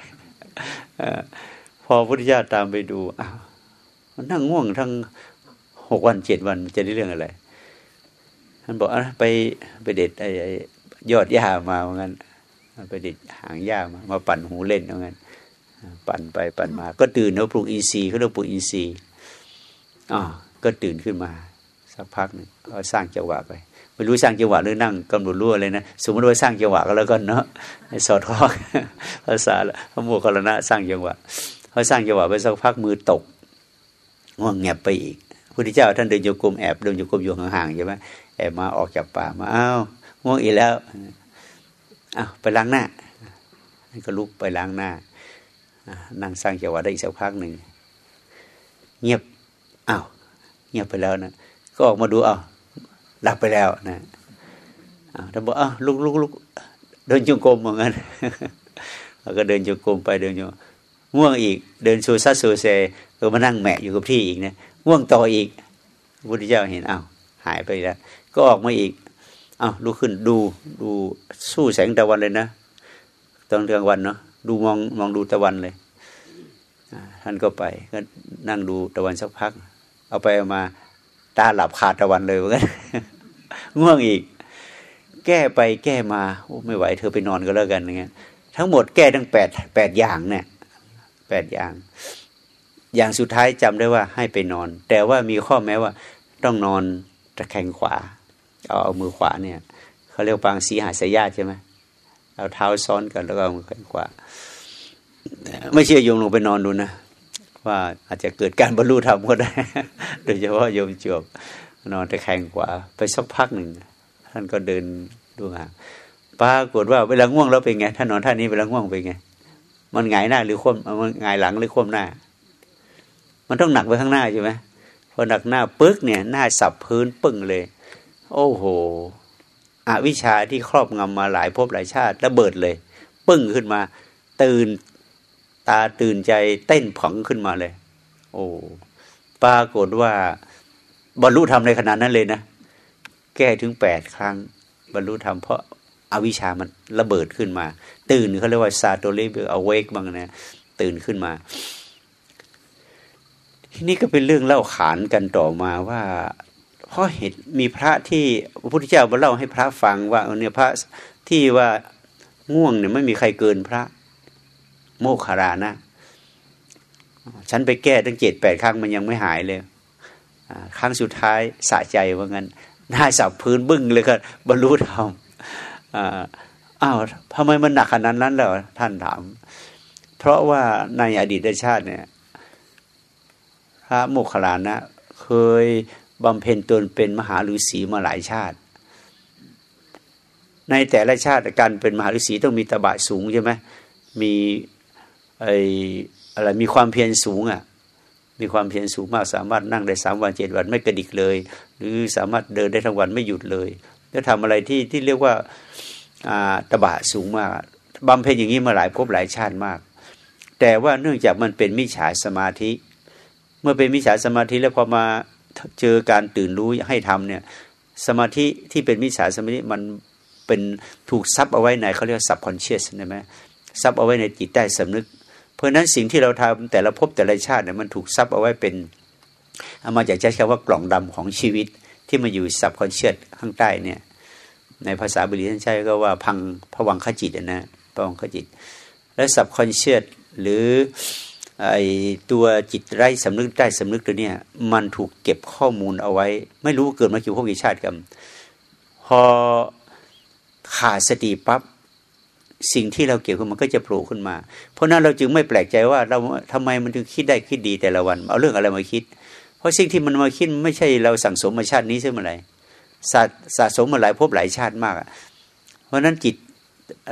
พอพุทธเจ้าตามไปดูอ้าวนั่งง่วงทั้งหกวันเจ็ดวันจะได้เรื่องอะไรท่านบอกอไปไปเด็ดไอ้ยอดหญ้ามาเหมือนกันไปเด็ดหางหญ้ามามาปั่นหูเล่นเหมือนกันปั่นไปปั่นมา ก็ตื่นแล้วปลุกอินทรีย์เขาเรียกปลุกอินทรีย์อ๋อก็ตื่นขึ้นมา สักพักหนึ่งก็สร้างจังหวะไป ไม่รู้สร้างจังหวะหรือนั่งกำหนดรู้อะไรนะสมมติว่าสร้างจังหวะก็แล้วกันเนาะสอดคล้องภาษาพระโมคคัลลานะสร้างจังหวะเขาสร้างจังหวะไปสักพักมือตกง่วงแงบไปอีกพุทธเจ้าท่านเดินโยกมแอบเดินโยกมอยู่ห่างๆใช่ไหมแอบมาออกจากป่ามาอ้าวง่วงอีกแล้วอ้าวไปล้างหน้าก็ลุกไปล้างหน้านั่งสร้างจังหวะได้อีกสักพักหนึ่งเงียบอ้าวเงียบไปแล้วนะก็ออกมาดูอ้าว หลับไปแล้วนะท่านบอกอ้าวลุกลุกลุกเดินจงกรมเหมือนกันแล้วก็เดินจงกรมไปเดินจงง่วงอีก เดินโซซัดโซเซก็มานั่งแมะอยู่กับที่อีกนะง่วงต่ออีกพระพุทธเจ้าเห็นอ้าวหายไปแล้ว ก็ออกมาอีกอ้าวลุกขึ้นดูดูสู้แสงตะวันเลยนะตอนกลางวันเนาะดูมองมองดูตะวันเลยท่านก็ไปก็นั่งดูตะวันสักพัก เอาไปเอามา ตาหลับขาดตะวันเลยเหมือนกันง่วงอีก แก้ไปแก้มาโอ้ไม่ไหว เธอไปนอนก็แล้วกันอย่างเงี้ยทั้งหมดแก้ทั้งแปดแปดอย่างเนี่ยแปดอย่าง อย่างสุดท้ายจำได้ว่าให้ไปนอน แต่ว่ามีข้อแม้ว่า ต้องนอนตะแคงขวา เอาเอามือขวาเนี่ยเขาเรียกปางสีหาสายญาติใช่ไหมเอาเท้าซ้อนกันแล้วก็เอามือแขนขวาไม่เชื่อโยมลงไปนอนดูนะ ว่าอาจจะเกิดการบรรลุธรรมก็ได้ โดยเฉพาะโยมจบนอนตะแคงกว่าไปสักพักหนึ่ง ท่านก็เดินดูหาปรากฏว่าเวลาง่วงแล้วเป็นไงท่านนอนท่านนี้เวลาง่วงเป็นไง มันหงายหน้าหรือคว่ำมันหงายหลังหรือคว่ำหน้า มันต้องหนักไปข้างหน้าใช่ไหมพอหนักหน้าปึ๊กเนี่ย หน้าสับพื้นปึ้งเลย โอ้โหอวิชาที่ครอบงำมาหลายภพหลายชาติระเบิดเลย ปึ้งขึ้นมา ตื่น ตาตื่นใจเต้นผังขึ้นมาเลย โอ้ปรากฏว่า บรรลุธรรมในขนาดนั้นเลยนะ แก้ถึงแปดครั้ง บรรลุธรรมเพราะอาวิชามันระเบิดขึ้นมา ตื่นเขาเรียกว่าซาโตเลเบอเวกบ้างนะตื่นขึ้นมา ที่นี้ก็เป็นเรื่องเล่าขานกันต่อมาว่าเพราะเหตุมีพระที่พระพุทธเจ้ามาเล่าให้พระฟังว่าเนี่ยพระที่ว่าง่วงเนี่ยไม่มีใครเกินพระ โมคคารานะฉันไปแก้ตั้งเจ็ดแปดครั้งมันยังไม่หายเลยครั้งสุดท้ายสะใจว่างั้นหน้าสับพื้นบึ้งเลยก็บรรลุธรรมอ้าวทำไมมันหนักขนาดนั้นแล้วท่านถาม เพราะว่าในอดีตชาติเนี่ย พระโมคคัลลานะ เคยบำเพ็ญตนเป็นมหาฤาษีมาหลายชาติ ในแต่ละชาติการเป็นมหาฤาษีต้องมีตบะสูงใช่ไหมมี ไออะไรมีความเพียรสูงอะมีความเพียรสูงมากสามารถนั่งได้สามวันเจ็ดวันไม่กระดิกเลย หรือสามารถเดินได้ทั้งวันไม่หยุดเลยแล้วทำอะไรที่ที่เรียกว่าตบะสูงมากบำเพ็ญอย่างนี้มาหลายภพหลายชาติมาก แต่ว่าเนื่องจากมันเป็นมิจฉาสมาธิ เมื่อเป็นมิจฉาสมาธิแล้วพอมาเจอการตื่นรู้ให้ทำเนี่ยสมาธิที่เป็นมิจฉาสมาธิมันเป็นถูกซับเอาไว้ในเขาเรียก subconscious ใช่ไหมซับเอาไว้ในจิตใต้สำนึก เพราะนั้นสิ่งที่เราทำแต่ละภพแต่ละชาติเนี่ยมันถูกซับเอาไว้เป็นเอามาจากใช้คำว่ากล่องดำของชีวิตที่มาอยู่ subconscious ข้างใต้เนี่ย ในภาษาบาลีท่านใช้คำว่าภวังผวังขจิตนะผวังขจิต และสับคอนเชียสหรือไอตัวจิตไร้สำนึกใต้สำนึกตัวเนี้ยมันถูกเก็บข้อมูลเอาไว้ ไม่รู้เกิดมากี่พวกกี่ชาติกันพอขาดสติปับ๊บ สิ่งที่เราเก็บขึ้นมันก็จะโผล่ขึ้นมา เพราะนั้นเราจึงไม่แปลกใจว่าเราทำไมมันถึงคิดได้คิดดีแต่ละวัน เอาเรื่องอะไรมาคิด เพราะสิ่งที่มันมาคิดไม่ใช่เราสั่งสมมาชาตินี้ใช่ไหมไรสะสะสมมาหลายภพหลายชาติมาก เพราะนั้นจิต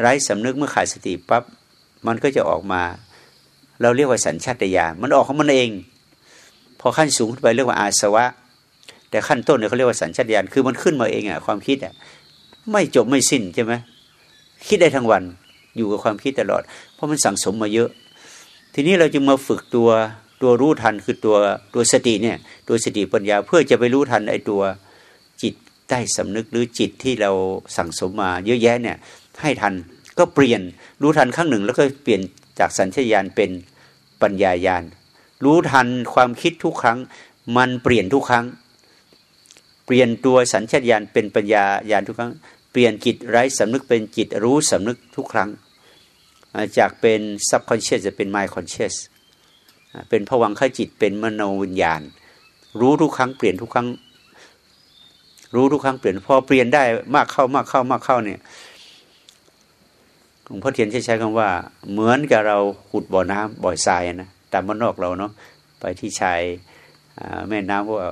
ไร้สำนึกเมื่อขาดสติปับ๊บมันก็จะออกมา เราเรียกว่าสัญชาตญาณมันออกของมันเอง พอขั้นสูงขึ้นไปเรียกว่าอาสวะ แต่ขั้นต้นเนี่ยเขาเรียกว่าสัญชาตญาณคือมันขึ้นมาเองอะความคิดอะไม่จบไม่สิ้นใช่ไหม คิดได้ทั้งวัน อยู่กับความคิดตลอด เพราะมันสั่งสมมาเยอะ ทีนี้เราจึงมาฝึกตัวตัวรู้ทันคือตัวตัวสติเนี่ยตัวสติปัญญาเพื่อจะไปรู้ทันไอ้ตัวจิตใต้สำนึกหรือจิตที่เราสั่งสมมาเยอะแยะเนี่ยให้ทันก็เปลี่ยนรู้ทันครั้งหนึ่ง แล้วก็เปลี่ยนจากสัญชาตญาณเป็นปัญญายาณรู้ทันความคิดทุกครั้ง มันเปลี่ยนทุกครั้ง เปลี่ยนตัวสัญชาตญาณเป็นปัญญายาณทุกครั้ง ปลี่ยนจิตไร้สำนึกเป็นจิตรู้สำนึกทุกครั้ง จากเป็น subconscious จะเป็น mind conscious เป็นผวังขจิตเป็นมโนวิญญาณ รู้ทุกครั้งเปลี่ยนทุกครั้ง รู้ทุกครั้งเปลี่ยนพอเปลี่ยนได้มากเข้ามากเข้ามากเข้าเนี่ยหลวงพ่อเทียนใช้ใช้คำว่า เหมือนกับเราขุดบ่อน้ำบ่อทรายนะตามบ้านนอกเราเนาะไปที่ชายแม่น้ำว่า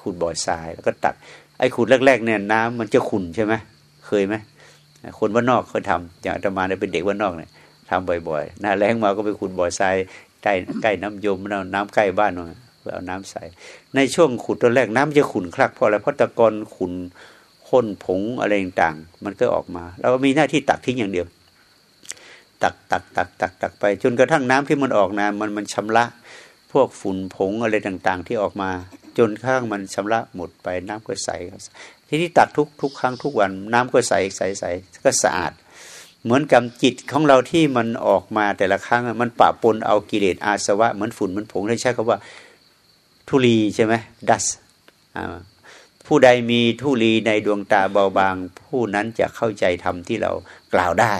ขุดบ่อทรายแล้วก็ตัก ไอ้ขุดแรก ๆ เนี่ยน้ำมันจะขุ่นใช่ไหมเคยไหมคนบ้านอกเคยทำอย่างอาตมาเนี่ยเป็นเด็กบ้านอกเนี่ยทำบ่อยๆหน้าแรงมาก็ไปขุดบ่อทรายใกล้ใกล้น้ำยมน้ำใกล้บ้านเนาะพื่อเอาน้ำใส่ ในช่วงขุดตัวแรกน้ำจะขุ่นคลักเพราะอะไรเพราะตะกอนขุ่นข้นผงอะไรต่างๆมันก็ออกมาเรามีหน้าที่ตักทิ้งอย่างเดียว ตักตักตักตักตักไป จนกระทั่งน้ำที่มันออกน้ำมันมันชำระ พวกฝุ่นผงอะไรต่างๆ ที่ออกมา จนข้างมันชำระหมดไปน้ำก็ใสทีนี้ตักทุกทุกครั้งทุกวันน้ำก็ใสใสใสก็สะอาด เหมือนกับจิตของเราที่มันออกมาแต่ละครั้งมันปะปนเอากิเลสอาสวะเหมือนฝุ่นเหมือนผงที่ใช้คำว่าทุลีใช่ไหมดัสผู้ใดมีทุลีในดวงตาเบาบาง ผู้นั้นจะเข้าใจธรรมที่เรากล่าวได้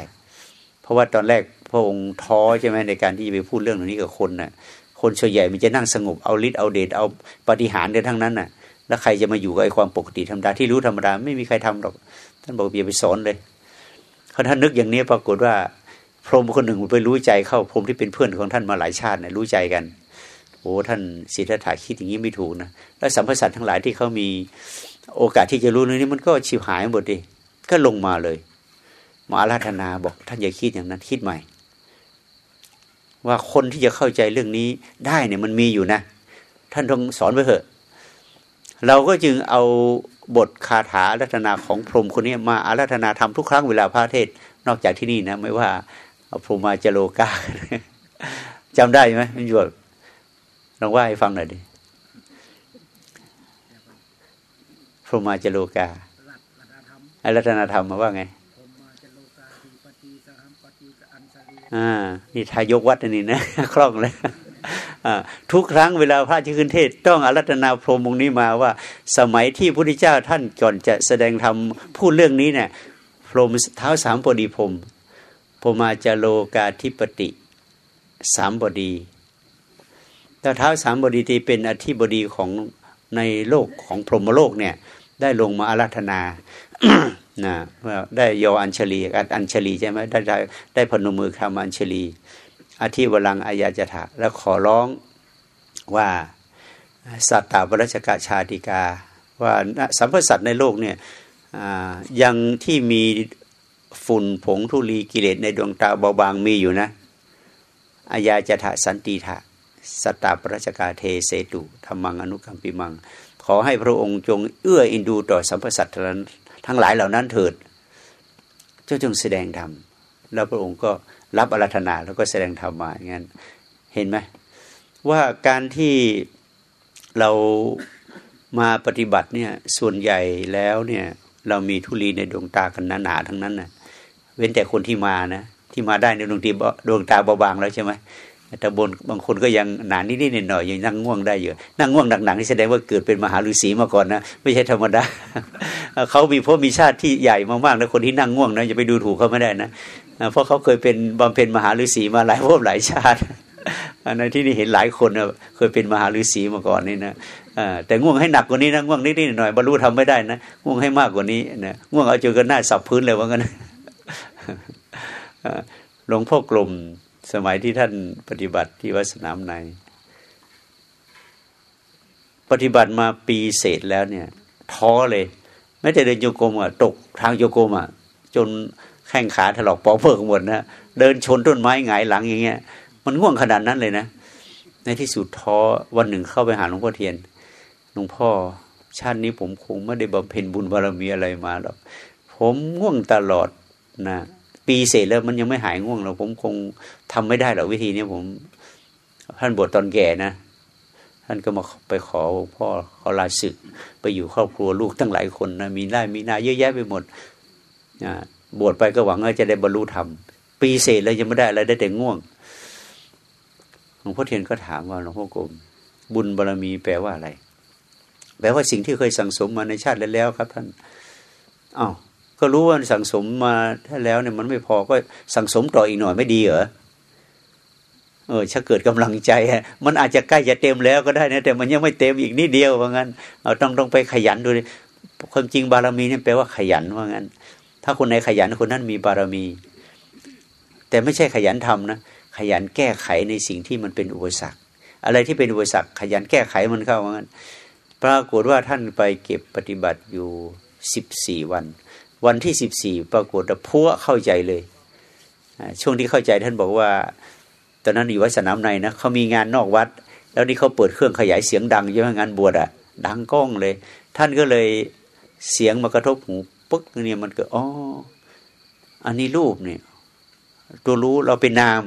เพราะว่าตอนแรกพระองค์ท้อใช่ไหมในการที่จะไปพูดเรื่องนี้กับคนนะ่ะ คนส่วนใหญ่มันจะนั่งสงบเอาฤทธิ์เอาเดชเอาปฏิหารกันทั้งนั้นน่ะ แล้วใครจะมาอยู่กับไอ้ความปกติธรรมดาที่รู้ธรรมดาไม่มีใครทำหรอก ท่านบอกอย่าไปสอนเลยเขาท่านนึกอย่างนี้ปรากฏว่า พรหมคนหนึ่งไปรู้ใจเข้าพรหมที่เป็นเพื่อนของท่านมาหลายชาติเนี่ยรู้ใจกันโอ้ท่านศิทธัตถะคิดอย่างนี้ไม่ถูกนะแล้วสัมพสัตทั้งหลายที่เขามีโอกาสที่จะรู้เรื่องนี้มันก็ชิวหายหมดดิก็ลงมาเลยมาอาราธนาบอกท่านอย่าคิดอย่างนั้นคิดใหม่ ว่าคนที่จะเข้าใจเรื่องนี้ได้เนี่ยมันมีอยู่นะ ท่านต้องสอนไปเถอะ เราก็จึงเอาบทคาถาอาราธนาของพรหมคนนี้มาอาราธนาทำทุกครั้งเวลาพระเทศ นอกจากที่นี่นะ ไม่ว่าพรหมาจโลกาจำได้ไหมมันอยู่ลองว่าให้ฟังหน่อยดิพรหมาจโลกาไอรัตนาธรรมมาว่าไง อ่า นี่ทายกวัดนี่นะคล่องเลยทุกครั้งเวลาพระจะขึ้นเทศต้องอารัตนาพรหมงนี้มาว่า สมัยที่พระพุทธเจ้าท่านก่อนจะแสดงธรรมพูดเรื่องนี้เนี่ยพรหมเท้าสามบดีพรมพมาจโลกาธิปติสามบดีแต่เท้าสามบดีที่เป็นอธิบดีของในโลกของพรหมโลกเนี่ย ได้ลงมาอาราธนา นะได้โยอัญชลีอัญชลีใช่ไหมได้ได้ได้พนมมือคำอัญชลีอาทิวลังอายาจถะแล้วขอร้องว่าสัตตาบรัชกาชาติกา ว่าสัมพสัตในโลกเนี่ยยังที่มีฝุ่นผงทุลีกิเลสในดวงตาเบาบางมีอยู่นะอายาจถะสันติทะสัตตาปรัชกาเทเสตุธรรมังอนุกัมปิมัง ขอให้พระองค์จงเอื้ออินดูต่อสัมพสัต ทั้งหลายเหล่านั้นเถิด เจ้าจงแสดงธรรมแล้วพระองค์ก็รับอารัธนาแล้วก็แสดงธรรมมาอย่างนั้นเห็นไหมว่าการที่เรามาปฏิบัติเนี่ยส่วนใหญ่แล้วเนี่ยเรามีทุลีในดวงตากันหนาๆทั้งนั้นนะเว้นแต่คนที่มานะที่มาได้ในดวงตีดวงตาเบาบางแล้วใช่ไหม แต่บนบางคนก็ยังหนานิดๆหน่อยยังนั่งง่วงได้อยู่นั่งง่วงหนักๆนี่แสดงว่าเกิดเป็นมหาฤาษีมาก่อนนะไม่ใช่ธรรมดาเขามีพวกมีชาติที่ใหญ่มากๆแล้วคนที่นั่งง่วงนะอย่าไปดูถูกเขาไม่ได้นะเพราะเขาเคยเป็นบำเพ็ญมหาฤาษีมาหลายภพหลายชาติในที่นี่เห็นหลายคนเคยเป็นมหาฤาษีมาก่อนนี่นะแต่ง่วงให้หนักกว่านี้นะง่วงนิดๆหน่อยบรรลุทำไม่ได้นะง่วงให้มากกว่านี้นะง่วงเอาจนกันหน้าสับพื้นเลยว่างั้นหลวงพ่อกลม สมัยที่ท่านปฏิบัติที่วัดสนามใน ปฏิบัติมาปีเศษแล้วเนี่ย ท้อเลยไม่แต่เดินโยกมอะตกทางโยกมอะจนแข้งขาถลอกปอกเพิกหมดนะเดินชนต้นไม้หงายหลังอย่างเงี้ย มันง่วงขนาดนั้นเลยนะ ในที่สุดท้อวันหนึ่งเข้าไปหาหลวงพ่อเทียนหลวงพ่อชาตินี้ผมคงไม่ได้บำเพ็ญบุญบารมีอะไรมาหรอกผมง่วงตลอดนะ ปีเสร็จแล้วมันยังไม่หายง่วงหรอกผมคงทำไม่ได้หรอกวิธีนี้ผม ท่านบวชตอนแก่นะ ท่านก็มาไปขอพ่อขอลาศึก ไปอยู่ครอบครัวลูกตั้งหลายคนนะมีได้มีนาเยอะแยะไปหมดบวชไปก็หวังว่าจะได้บรรลุธรรมปีเสร็จแล้วยังไม่ได้อะไรได้แต่ง่วงหลวงพ่อเทียนก็ถามว่าหลวงพ่อกรมบุญบารรมีแปลว่าอะไร แปลว่าสิ่งที่เคยสั่งสมมาในชาติแล้วครับ ท่านอา้าว ก็รู้ว่าสั่งสมมาถ้าแล้วเนี่ยมันไม่พอก็สั่งสมต่ออีกหน่อยไม่ดีเหรอเออถ้าเกิดกำลังใจมันอาจจะใกล้จะเต็มแล้วก็ได้นะแต่มันยังไม่เต็มอีกนิดเดียวว่างั้นเราต้องต้องไปขยันดูความจริงบารมีนี่แปลว่าขยันว่างั้น ถ้าคนไหนขยันคนนั้นมีบารมี แต่ไม่ใช่ขยันทำนะขยันแก้ไขในสิ่งที่มันเป็นอุปสรรค อะไรที่เป็นอุปสรรค ขยันแก้ไขมันเข้าว่างั้น ปรากฏว่าท่านไปเก็บปฏิบัติอยู่สิบสี่วัน วันที่สิบสี่ปรากฏว่าพัวเข้าใจเลย ช่วงที่เข้าใจท่านบอกว่า ตอนนั้นอยู่วัดสนามในนะเขามีงานนอกวัด แล้วนี่เขาเปิดเครื่องขยายเสียงดังใช่ไหมงานบวชอะดังก้องเลย ท่านก็เลยเสียงมากระทบหูปึ๊กเนี่ยมันก็อ๋ออันนี้รูปเนี่ยตัวรู้เราเป็นนาม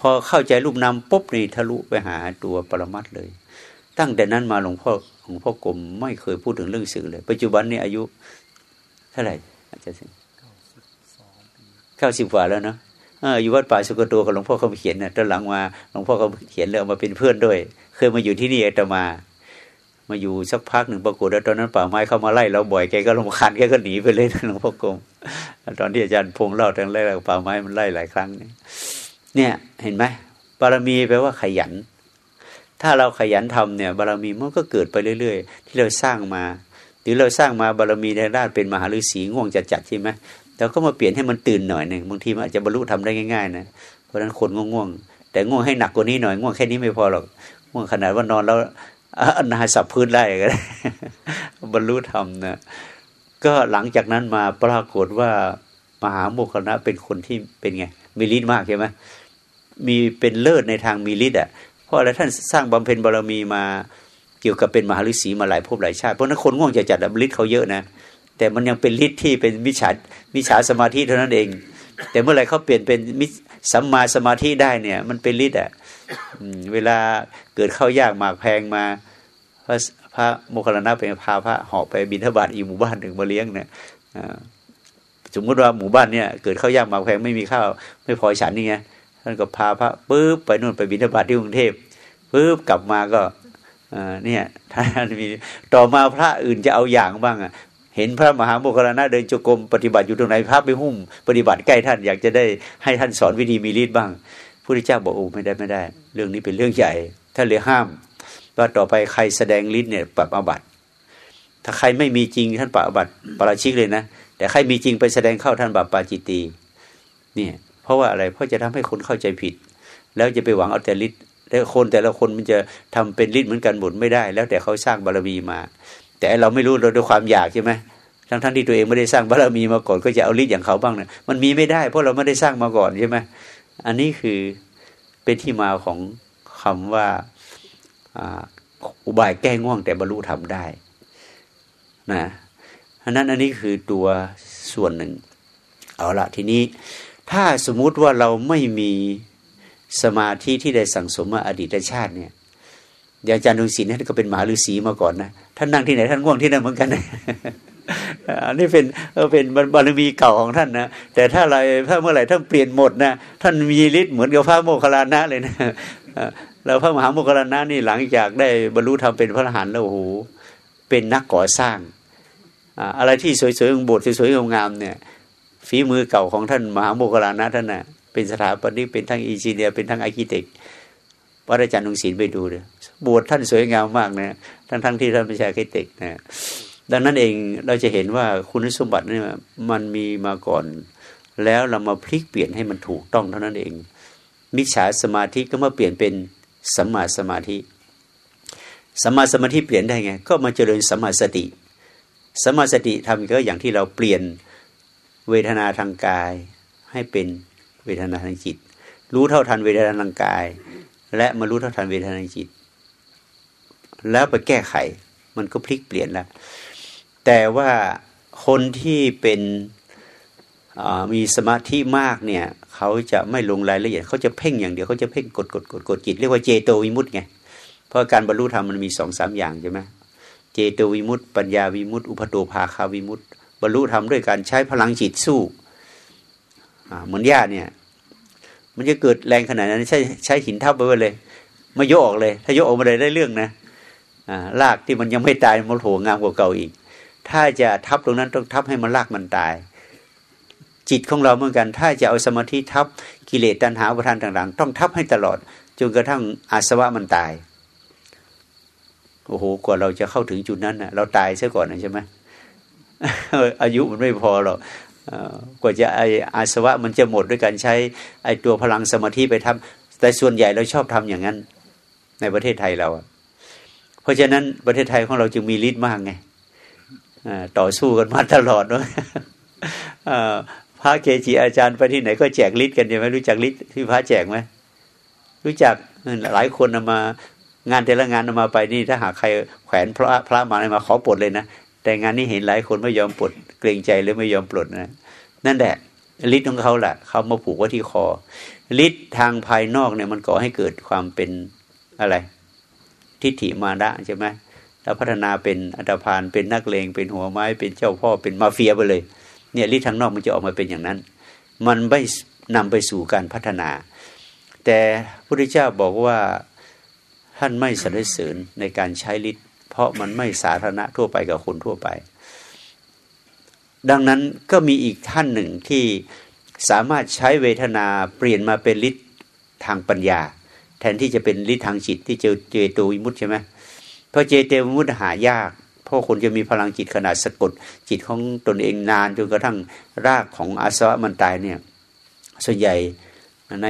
พอเข้าใจรูปนามปุ๊บนี่ทะลุไปหาตัวปรมัตเลย ตั้งแต่นั้นมาหลวงพ่อหลวงพ่อกรมไม่เคยพูดถึงเรื่องสื่อเลย ปัจจุบันนี้อายุ เท่าไหร่อาจารย์เก้าสิบกว่าแล้วเนาะอยู่วัดป่าสุกโตกับหลวงพ่อเขาเขียนนะตอนหลังมาหลวงพ่อเขาเขียนเลยเอามาเป็นเพื่อนด้วย เคยมาอยู่ที่นี่อาตมา มาอยู่สักพักหนึ่งปรากฏว่าตอนนั้นป่าไม้เข้ามาไล่เราบ่อยแกก็ลงคันแกก็หนีไปเลยหลวงพ่อกรมตอนที่อาจารย์พงเล่าตั้งแรกป่าไม้มันไล่หลายครั้งเนี่ยเห็นไหมบารมีแปลว่าขยัน ถ้าเราขยันทำเนี่ย บารมีมันก็เกิดไปเรื่อย ๆ ที่เราสร้างมา หรือเราสร้างมาบารมีในด้านเป็นมหาฤาษีง่วงจัดจัดใช่ไหมเราก็มาเปลี่ยนให้มันตื่นหน่อยหนึ่งบางทีมันอาจจะบรรลุทำได้ง่ายๆนะเพราะฉะนั้นคนง่วงๆแต่ง่วงให้หนักกว่านี้หน่อยง่วงแค่นี้ไม่พอหรอกง่วงขนาดว่านอนแล้วนาสับพื้นได้ก็ได้บรรลุธรรมนะก็หลังจากนั้นมาปรากฏว่ามหาโมคณะเป็นคนที่เป็นไงมีฤทธิ์มากใช่ไหมมีเป็นเลิศในทางมีฤทธิ์อะเพราะอะไรท่านสร้างบำเพ็ญบารมีมา เกี่ยวกับเป็นมหาฤาษีมาหลายภพหลายชาติเพราะนั้นคนง่วงจะจัดฤทธิ์เขาเยอะนะ แต่มันยังเป็นฤทธิ์ที่เป็นมิจฉามิจฉาสมาธิเท่านั้นเอง แต่เมื่อไรเขาเปลี่ยนเป็นมิสัมมาสมาธิได้เนี่ย มันเป็นฤทธิ์อะเวลาเกิดเข้ายากหมากแพงมาพระพระโมคคัลลานะไปพาพระหอบไปบิณฑบาตอีหมู่บ้านหนึ่งมาเลี้ยงเนี่ยสมมติว่าหมู่บ้านเนี่ยเกิดเข้ายากหมากแพงไม่มีข้าวไม่พอฉันนี่ไงท่านก็พาพระปุ๊บไปนู่นไปบิณฑบาตที่กรุงเทพปุ๊บกลับมาก็ เนี่ยท่านมีต่อมาพระอื่นจะเอาอย่างบ้างอะเห็นพระมหาโมคคลานะเดินจกรมปฏิบัติอยู่ตรงไหนพระไปหุ้ม ปฏิบัติใกล้ท่านอยากจะได้ให้ท่านสอนวิธีมีฤทธิ์บ้างพระพุทธเจ้าบอกโอ้ไม่ได้ไม่ได้ เรื่องนี้เป็นเรื่องใหญ่ท่านเลยห้าม ว่าต่อไปใครแสดงฤทธิ์เนี่ยปรับอาบัติถ้าใครไม่มีจริงท่านปรับอาบัติปราชิกเลยนะ แต่ใครมีจริงไปแสดงเข้าท่านบาปปาจิตตีเนี่ยเพราะว่าอะไรเพราะจะทำให้คนเข้าใจผิด แล้วจะไปหวังเอาแต่ฤทธิ์ แล้วคนแต่ละคนมันจะทำเป็นฤทธิ์เหมือนกันหมดไม่ได้ แล้วแต่เขาสร้างบารมีมา แต่เราไม่รู้เราด้วยความอยากใช่ไหมทั้งทั้งที่ตัวเองไม่ได้สร้างบารมีมาก่อนก็จะเอาฤทธิ์อย่างเขาบ้างเนี่ยมันมีไม่ได้เพราะเราไม่ได้สร้างมาก่อนใช่ไหมอันนี้คือเป็นที่มาของคำว่าอุบายแก้ง่วงแต่บรรลุทำได้นะอันนั้นอันนี้คือตัวส่วนหนึ่ง เอาละทีนี้ถ้าสมมุติว่าเราไม่มี สมาธิที่ได้สั่งสมมาอดีตชาติเนี่ยอย่างอาจารย์ดวงศิลป์ท่นก็เป็นหมาฤาษีมาก่อนนะท่านนั่งที่ไหนท่านง่วงที่นั่นเหมือนกันอันนี้เป็นเป็นบารมีเก่าของท่านนะแต่ถ้าอะไรถ้าเมื่อไหร่ท่านเปลี่ยนหมดนะท่านมีฤทธิ์เหมือนกับพระโมคคัลลานะเลยนะแล้วพระมหาโมคคัลลานะนี่หลังจากได้บรรลุธรรมเป็นพระอรหันต์แล้วโอ้โหเป็นนักก่อสร้างอะไรที่สวยๆของโบสถ์สวยๆงามๆเนี่ยฝีมือเก่าของท่านมหาโมคคัลลานะท่านน่ะ เป็นสถาปนิกเป็นทั้ง engineer เป็นทั้ง architectพระอาจารย์นุงศิลไปดูเลยโบสถ์ท่านสวยงามมากนะทั้งทั้งที่ท่านเป็นชา architect นะดังนั้นเองเราจะเห็นว่าคุณสมบัตินี่มันมีมาก่อน แล้วเรามาพลิกเปลี่ยนให้มันถูกต้องเท่านั้นเอง มิจฉาสมาธิก็มาเปลี่ยนเป็นสัมมาสมาธิสัมมาสมาธิเปลี่ยนได้ไง ก็มาเจริญสัมมาสติสัมมาสติทำก็อย่างที่เราเปลี่ยนเวทนาทางกายให้เป็น เวทนาทางจิต รู้เท่าทันเวทนาทางกาย และมารู้เท่าทันเวทนาทางจิต แล้วไปแก้ไข มันก็พลิกเปลี่ยนแล้วแต่ว่าคนที่เป็นมีสมาธิมากเนี่ยเขาจะไม่ลงรายละเอียดเขาจะเพ่งอย่างเดียวเขาจะเพ่งกดกดกดกดจิตเรียกว่าเจโตวิมุตต์ไงเพราะการบรรลุธรรมมันมีสองสามอย่างใช่ไหมเจโตวิมุตต์ปัญญาวิมุตต์อุปโตภาคาวิมุตต์บรรลุธรรมด้วยการใช้พลังจิตสู้ เหมือนญาเนี่ย มันจะเกิดแรงขนาดนั้น ใช้ใช้หินทับไปเลย ไม่ยกออกเลย ถ้ายกออกมาเลยได้เรื่องนะลากที่มันยังไม่ตายมันโผล่งามกว่าเก่าอีก ถ้าจะทับตรงนั้นต้องทับให้มันลากมันตาย จิตของเราเหมือนกัน ถ้าจะเอาสมาธิทับกิเลสตัณหาประทานต่าง ๆ ต้องทับให้ตลอดจนกระทั่งอาสวะมันตายโอ้โหกว่าเราจะเข้าถึงจุดนั้นนะเราตายซะก่อนนะใช่ไหมอายุมันไม่พอหรอก กว่าจะไออาสวะมันจะหมดด้วยการใช้ไอตัวพลังสมาธิไปทำแต่ส่วนใหญ่เราชอบทำอย่างนั้น ในประเทศไทยเราเพราะฉะนั้นประเทศไทยของเราจึงมีฤทธิ์มากไงต่อสู้กันมาตลอดเนาะพระเกจิอาจารย์ไปที่ไหนก็แจกฤทธิ์กันใช่ไหมรู้จักฤทธิ์ที่พระแจกไหมรู้จักหลายคนมางานแต่ละงานมาไปนี่ถ้าหากใครแขวนพระพระมามาขอปลดเลยนะแต่งานนี้เห็นหลายคนไม่ยอมปลด กรงใจหรือไม่ยอมปลดนะนั่นแหละฤทธิ์ของเขาแหละเขามาผูกไว้ที่คอฤทธิ์ทางภายนอกเนี่ยมันก่อให้เกิดความเป็นอะไร ทิฏฐิมานะใช่ไหมแล้วพัฒนาเป็นอัตภานเป็นนักเลงเป็นหัวไม้ เป็นเจ้าพ่อเป็นมาเฟียไปเลย เนี่ยฤทธิ์ทางนอกมันจะออกมาเป็นอย่างนั้น มันไม่นำไปสู่การพัฒนา แต่พระพุทธเจ้าบอกว่าท่านไม่สนับสนุนในการใช้ฤทธิ์เพราะมันไม่สาธารณะทั่วไปกับคนทั่วไป ดังนั้นก็มีอีกท่านหนึ่งที่สามารถใช้เวทนาเปลี่ยนมาเป็นฤทธิ์ทางปัญญา แทนที่จะเป็นฤทธิ์ทางจิตที่เจเจโตวิมุตใช่ไหมเพราะเจโตวิมุตหายากเพราะคนจะมีพลังจิตขนาดสะกดจิตของตนเองนานจนกระทั่งรากของอาสวะมันตายเนี่ยส่วนใหญ่ใน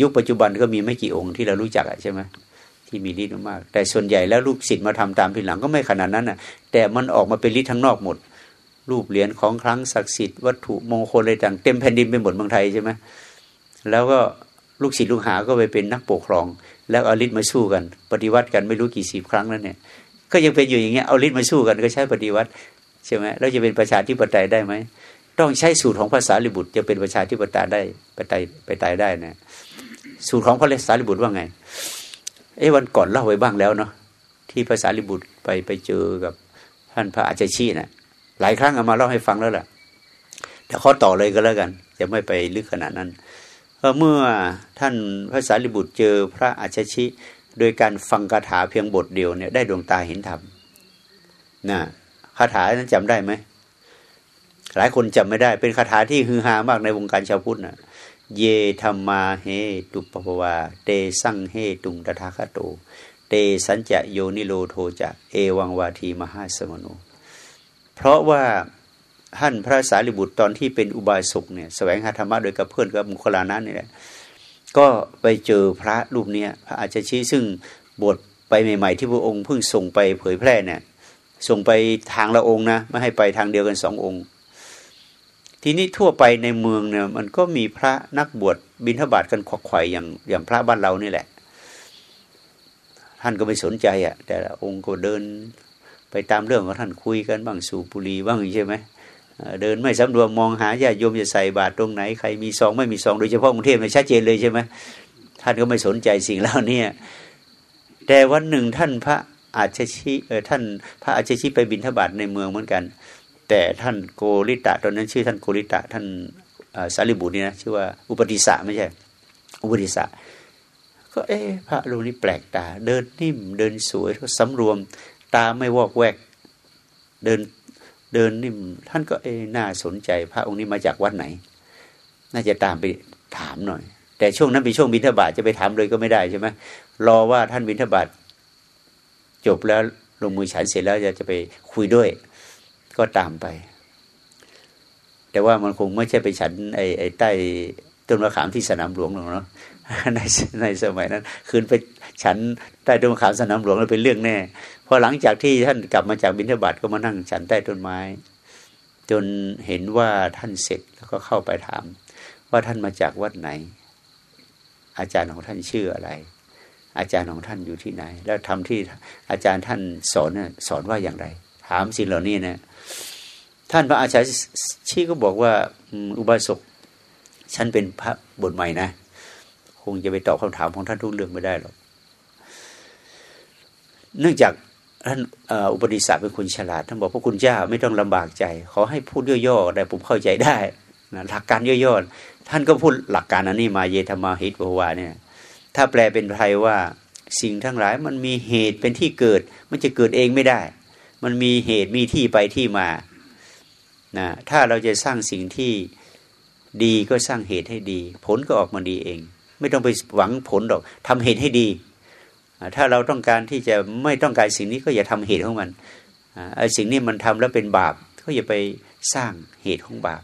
ยุคปัจจุบันก็มีไม่กี่องค์ที่เรารู้จักใช่ไหมที่มีฤทธิ์มาก แต่ส่วนใหญ่แล้วลูกศิษย์มาทำตามทีหลังก็ไม่ขนาดนั้นน่ะแต่มันออกมาเป็นฤทธิ์ทั้งนอกหมด รูปเหรียญของครั้งศักดิ์สิทธิ์วัตถุมงคลอะไรต่างเต็มแผ่นดินไปหมดเมืองไทยใช่ไหมแล้วก็ลูกศิษย์ลูกหาก็ไปเป็นนักปกครอง แล้วเอาฤทธิ์มาสู้กัน ปฏิวัติกันไม่รู้กี่สิบครั้งแล้วเนี่ยก็ยังเป็นอยู่อย่างเงี้ยเอาฤทธิ์มาสู้กันก็ใช้ปฏิวัติใช่ไหมแล้วจะเป็นประชาธิปไตยได้ไหมต้องใช้สูตรของภาษาลิบุตรจะเป็นประชาธิปไตยได้ไปตายไปตายได้นะสูตรของพระเลสาลิบุตรว่าไงเอ้วันก่อนเล่าไว้บ้างแล้วเนาะที่ภาษาลิบุตรไปไปเจอกับท่านพระอาจารย์ชีนะ่ะ หลายครั้งเอามาเล่าให้ฟังแล้วแหละแต่ข้อต่อเลยก็แล้วกัน จะไม่ไปลึกขนาดนั้นเมื่อท่านพระสารีบุตรเจอพระอาชชิ โดยการฟังคาถาเพียงบทเดียวเนี่ยได้ดวงตาเห็นธรรมนะคาถานั้นจำได้ไหมหลายคนจำไม่ได้ เป็นคาถาที่ฮือฮามากในวงการชาวพุทธนะเยธรรมาเฮตุปปวา เตสั่งเฮตุงตถาคโต เตสัญจะโยนิโลโทจะ เอวังวาทีมหาสมโน เพราะว่าท่านพระสารีบุตรตอนที่เป็นอุบายสุกเนี่ยแสวงหาธรรมะโดยกับเพื่อนกับมุคลานั้นนี่แหละก็ไปเจอพระรูปเนี้ยพระอาจารชี้ซึ่งบทไปใหม่ ๆ ที่พระองค์เพิ่งส่งไปเผยแพร่เนี่ยส่งไปทางละองค์นะไม่ให้ไปทางเดียวกันสององค์ ทีนี้ทั่วไปในเมืองเนี่ยมันก็มีพระนักบวชบิณฑบาตกันขวักไข่อย่างอย่างพระบ้านเรานี่แหละ ท่านก็ไม่สนใจอะ่ะ แต่ละองค์ก็เดิน ไปตามเรื่องของท่านคุยกันบ้างสูบบุหรี่บ้างใช่ไหมเดินไม่สำรวมมองหาญาติโยมจะใส่บาตรตรงไหนใครมีซองไม่มีซองโดยเฉพาะกรุงเทพเนี่ยชัดเจนเลยใช่ไหมท่านก็ไม่สนใจสิ่งเหล่านี้แต่วันหนึ่งท่านพระอาชชิเออท่านพระอาชชิไปบินทบาทในเมืองเหมือนกัน แต่ท่านโกริตะตอนนั้นชื่อท่านโกริตะท่านสารีบุตรนี่นะชื่อว่าอุปติสะไม่ใช่ อุปติสะก็เอ๊ะพระรูปนี้แปลกตาเดินนิ่มเดินสวยสำรวม ตาไม่วอกแวก เดินเดินนิ่มท่านก็เอน่าสนใจ พระองค์นี้มาจากวัดไหน น่าจะตามไปถามหน่อย แต่ช่วงนั้นเป็นช่วงบิณฑบาตจะไปถามเลยก็ไม่ได้ใช่ไหมรอว่าท่านบิณฑบาตจบแล้วลงมือฉันเสร็จแล้วจะจะไปคุยด้วย ก็ตามไป แต่ว่ามันคงไม่ใช่ไปฉันไอ้ไอ้ใต้ต้นมะขามที่สนามหลวงหรอกเนาะในในสมัยนั้น คืนไป ฉันใต้ต้นมะขามสนามหลวงแล้วเป็นเรื่องแน่พอหลังจากที่ท่านกลับมาจากบิณฑบาตก็มานั่งฉันใต้ต้นไม้ จนเห็นว่าท่านเสร็จแล้วก็เข้าไปถาม ว่าท่านมาจากวัดไหน อาจารย์ของท่านชื่ออะไร อาจารย์ของท่านอยู่ที่ไหน แล้วทำที่อาจารย์ท่านสอนน่สอนว่าอย่างไร ถามสิ่งเหล่านี้นะท่านพระอาจารย์ชี้ก็บอกว่าอุบาสกฉันเป็นพระบทใหม่นะ คงจะไปตอบคำถามของท่านทุกเรื่องไม่ได้หรอก เนื่องจากท่านอุปนิสัยเป็นคนฉลาดท่านบอกพระคุณเจ้าไม่ต้องลำบากใจ ขอให้พูดย่อๆได้ผมเข้าใจได้นะหลักการย่อๆท่านก็พูดหลักการอันนี้มาเยธรรมาหิตบวาเนี่ย ถ้าแปลเป็นไทยว่าสิ่งทั้งหลายมันมีเหตุเป็นที่เกิด มันจะเกิดเองไม่ได้ มันมีเหตุมีที่ไปที่มานะถ้าเราจะสร้างสิ่งที่ดีก็สร้างเหตุให้ดี ผลก็ออกมาดีเอง ไม่ต้องไปหวังผลหรอกทำเหตุให้ดี ถ้าเราต้องการที่จะไม่ต้องการสิ่งนี้ก็อย่าทำเหตุของมันไอ้สิ่งนี้มันทำแล้วเป็นบาปก็อย่าไปสร้างเหตุของบาป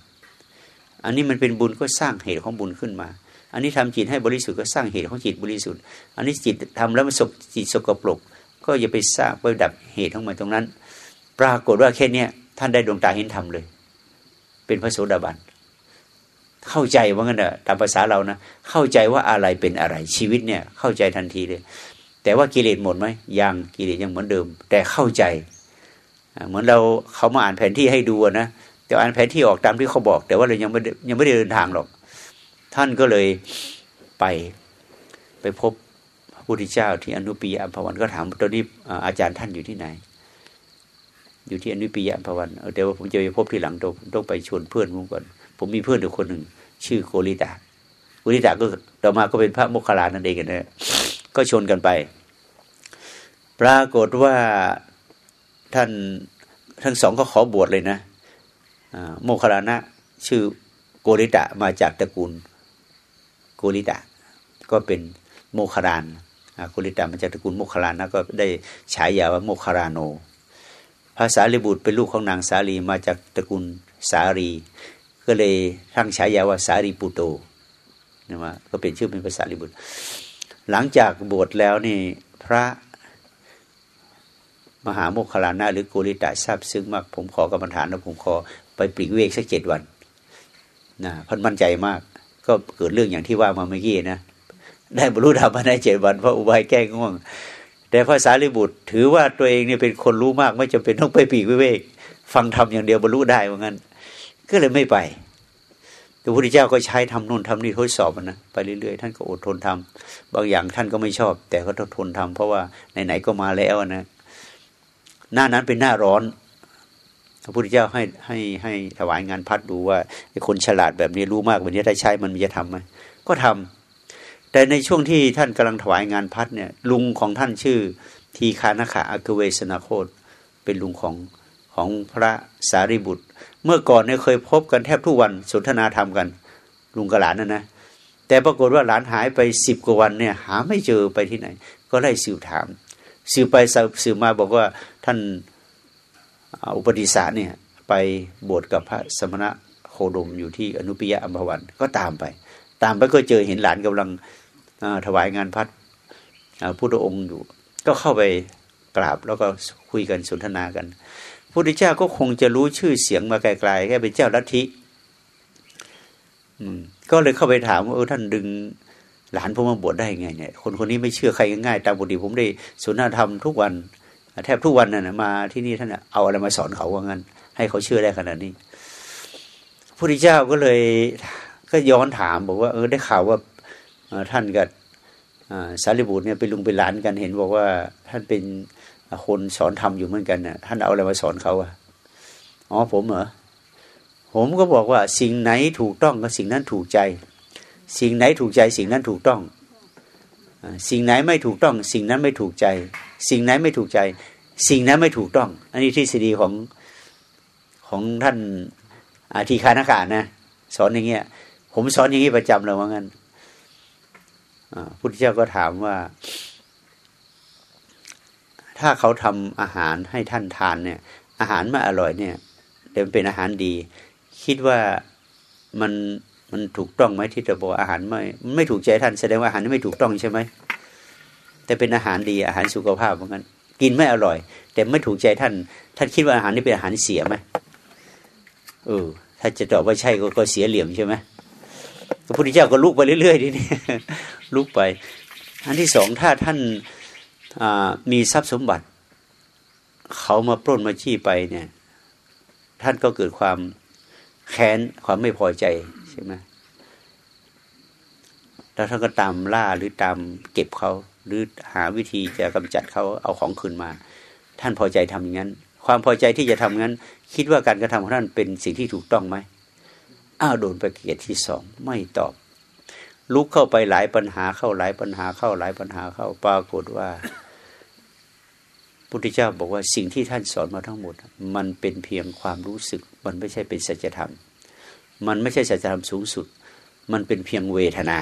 อันนี้มันเป็นบุญก็สร้างเหตุของบุญขึ้นมา อันนี้ทำจิตให้บริสุทธิ์ก็สร้างเหตุของจิตบริสุทธิ์ อันนี้จิตทำแล้วมันสกจิตสกปรกก็อย่าไปสร้างไปดับเหตุของมันตรงนั้น ปรากฏว่าแค่นี้ท่านได้ดวงตาเห็นธรรมเลย เป็นพระโสดาบันเข้าใจว่างั้นอะตามภาษาเรานะ เข้าใจว่าอะไรเป็นอะไรชีวิตเนี่ย เข้าใจทันทีเลย แต่ว่ากิเลสหมดไหมยังกิเลสยังเหมือนเดิม แต่เข้าใจ เหมือนเราเขามาอ่านแผนที่ให้ดูนะแต่อ่านแผนที่ออกตามที่เขาบอก แต่ว่าเรายังไม่ยังไม่ได้เดินทางหรอก ท่านก็เลยไปไปพบพระพุทธเจ้าที่อนุปียอัมพวันก็ถามตอนนี้อาจารย์ท่านอยู่ที่ไหน อยู่ที่อนุปียอัมพวันเดี๋ยวผมจะไปพบที่หลังต้องไปชวนเพื่อนผมก่อนผมมีเพื่อนอยู่คนหนึ่งชื่อโกริตาโกริตาก็ต่อมาก็เป็นพระโมคคัลลานั่นเองนะ ก็ชนกันไป ปรากฏว่าท่านทั้งสองก็ขอบวชเลยนะโมคลานะชื่อโกริตะมาจากตระกูลกุลิตะ ก็เป็นโมคารานกุลิตะมาจากตระกูลโมคารานแล้วก็ได้ฉายาว่าโมคารานโนภาษาลิบุตรเป็นลูกของนางสาลีมาจากตระกูลสาลี ก็เลยทั้งฉายาว่าสารีปุโตนะว่าก็เป็นชื่อเป็นภาษาลิบุตร หลังจากบวชแล้วนี่พระมหาโมคคลานะหรือโกริตะทราบซึ้งมาก ผมขอกรรมฐานแล้วผมขอไปปลีกเวกสักเจ็ดวันนะพันมั่นใจมาก ก็เกิดเรื่องอย่างที่ว่ามาเมื่อกี้นะได้บรรลุธรรมมาได้เจ็ดวันเพราะอุบายแก้ง่วง แต่พระสารีบุตร ถือว่าตัวเองเนี่ยเป็นคนรู้มาก ไม่จำเป็นต้องไปปีกวิเวก ฟังธรรมอย่างเดียวบรรลุได้เหมือนกันก็เลยไม่ไป พระพุทธเจ้าก็ใช้ทำนู่นทำนี่ทดสอบนะไปเรื่อยๆท่านก็อดทนทำบางอย่างท่านก็ไม่ชอบ แต่ก็ต้องทนทำเพราะว่าไหนๆก็มาแล้วนะหน้านั้นเป็นหน้าร้อน พระพุทธเจ้าให้ให้ให้ถวายงานพัดดูว่าคนฉลาดแบบนี้รู้มากวันนี้ได้ใช้มันจะทำไหมก็ทำแต่ในช่วงที่ท่านกำลังถวายงานพัดเนี่ย ลุงของท่านชื่อ ทีคานาคาอาเกเวสนาโคตเป็นลุงของ ของพระสารีบุตร เมื่อก่อนเนี่ยเคยพบกันแทบทุกวันสนทนาธรรมกัน ลุงกับหลานนั่นนะ แต่ปรากฏว่าหลานหายไปสิบกว่าวันเนี่ย หาไม่เจอไปที่ไหน ก็ไล่สืบถาม สืบไปสืบมาบอกว่าท่านอุปติสาเนี่ยไปบวชกับพระสมณะโคดมอยู่ที่อนุปยะอัมพวันก็ตามไป ตามไปก็เจอเห็นหลานกำลังถวายงานพัดพุทธองค์อยู่ ก็เข้าไปกราบแล้วก็คุยกันสนทนากัน พุทธเจ้าก็คงจะรู้ชื่อเสียงมาไกลๆแค่เป็นเจ้าลัทธิก็เลยเข้าไปถามว่าเออท่านดึงหลานผมมาบวชได้ไงเนี่ย คนคนนี้ไม่เชื่อใครง่ายๆตามบุตรผมได้สนทนาธรรมทุกวันแทบทุกวันน่ะมาที่นี่ท่านเอาอะไรมาสอนเขาว่างั้น ให้เขาเชื่อได้ขนาดนี้พระพุทธเจ้าก็เลยก็ย้อนถามบอกว่า เออได้ข่าวว่าท่านกับสารีบุตรเนี่ยเป็นลุงเป็นหลานกันเห็นบอกว่าท่านเป็น คนสอนธรรมอยู่เหมือนกันน่ะ ท่านเอาอะไรมาสอนเขาอะอ๋อผมเหรอผมก็บอกว่า สิ่งไหนถูกต้องก็สิ่งนั้นถูกใจ สิ่งไหนถูกใจ สิ่งนั้นถูกต้อง สิ่งไหนไม่ถูกต้อง สิ่งนั้นไม่ถูกใจ สิ่งไหนไม่ถูกใจ สิ่งนั้นไม่ถูกต้อง อันนี้ทฤษฎีของของท่านอาทีคานากานะ สอนอย่างเงี้ย ผมสอนอย่างนี้ประจำเลยว่างั้นพุทธเจ้าก็ถามว่า ถ้าเขาทำอาหารให้ท่านทานเนี่ย อาหารไม่อร่อยเนี่ยแต่มันเป็นอาหารดี คิดว่ามันมันถูกต้องไหมที่จะบอกอาหารไม่ไม่ถูกใจท่านแสดงว่าอาหารไม่ถูกต้องใช่ไหมแต่เป็นอาหารดีอาหารสุขภาพเหมือนกันกินไม่อร่อย แต่ไม่ถูกใจท่าน ท่านคิดว่าอาหารนี้เป็นอาหารเสียไหมเออถ้าจะตอบว่าใช่ก็เสียเหลี่ยมใช่ไหมพระพุทธเจ้าก็ลุกไปเรื่อยๆทีนี้ลุกไป อันที่สองถ้าท่าน มีทรัพย์สมบัติ เขามาปล้นมาชี้ไปเนี่ย ท่านก็เกิดความแค้นความไม่พอใจใช่ไหมแล้วท่านก็ตามล่าหรือตามเก็บเขา หรือหาวิธีจะกำจัดเขาเอาของคืนมา ท่านพอใจทำอย่างนั้น ความพอใจที่จะทำงั้น คิดว่าการกระทำของท่านเป็นสิ่งที่ถูกต้องไหมอ้าวโดนไปเกียรติที่สองไม่ตอบ ลุกเข้าไปหลายปัญหาเข้าหลายปัญหาเข้าหลายปัญหาเข้าปรากฏว่า พุทธเจ้าบอกว่าสิ่งที่ท่านสอนมาทั้งหมด มันเป็นเพียงความรู้สึก มันไม่ใช่เป็นสัจธรรม มันไม่ใช่สัจธรรมสูงสุด มันเป็นเพียงเวทนา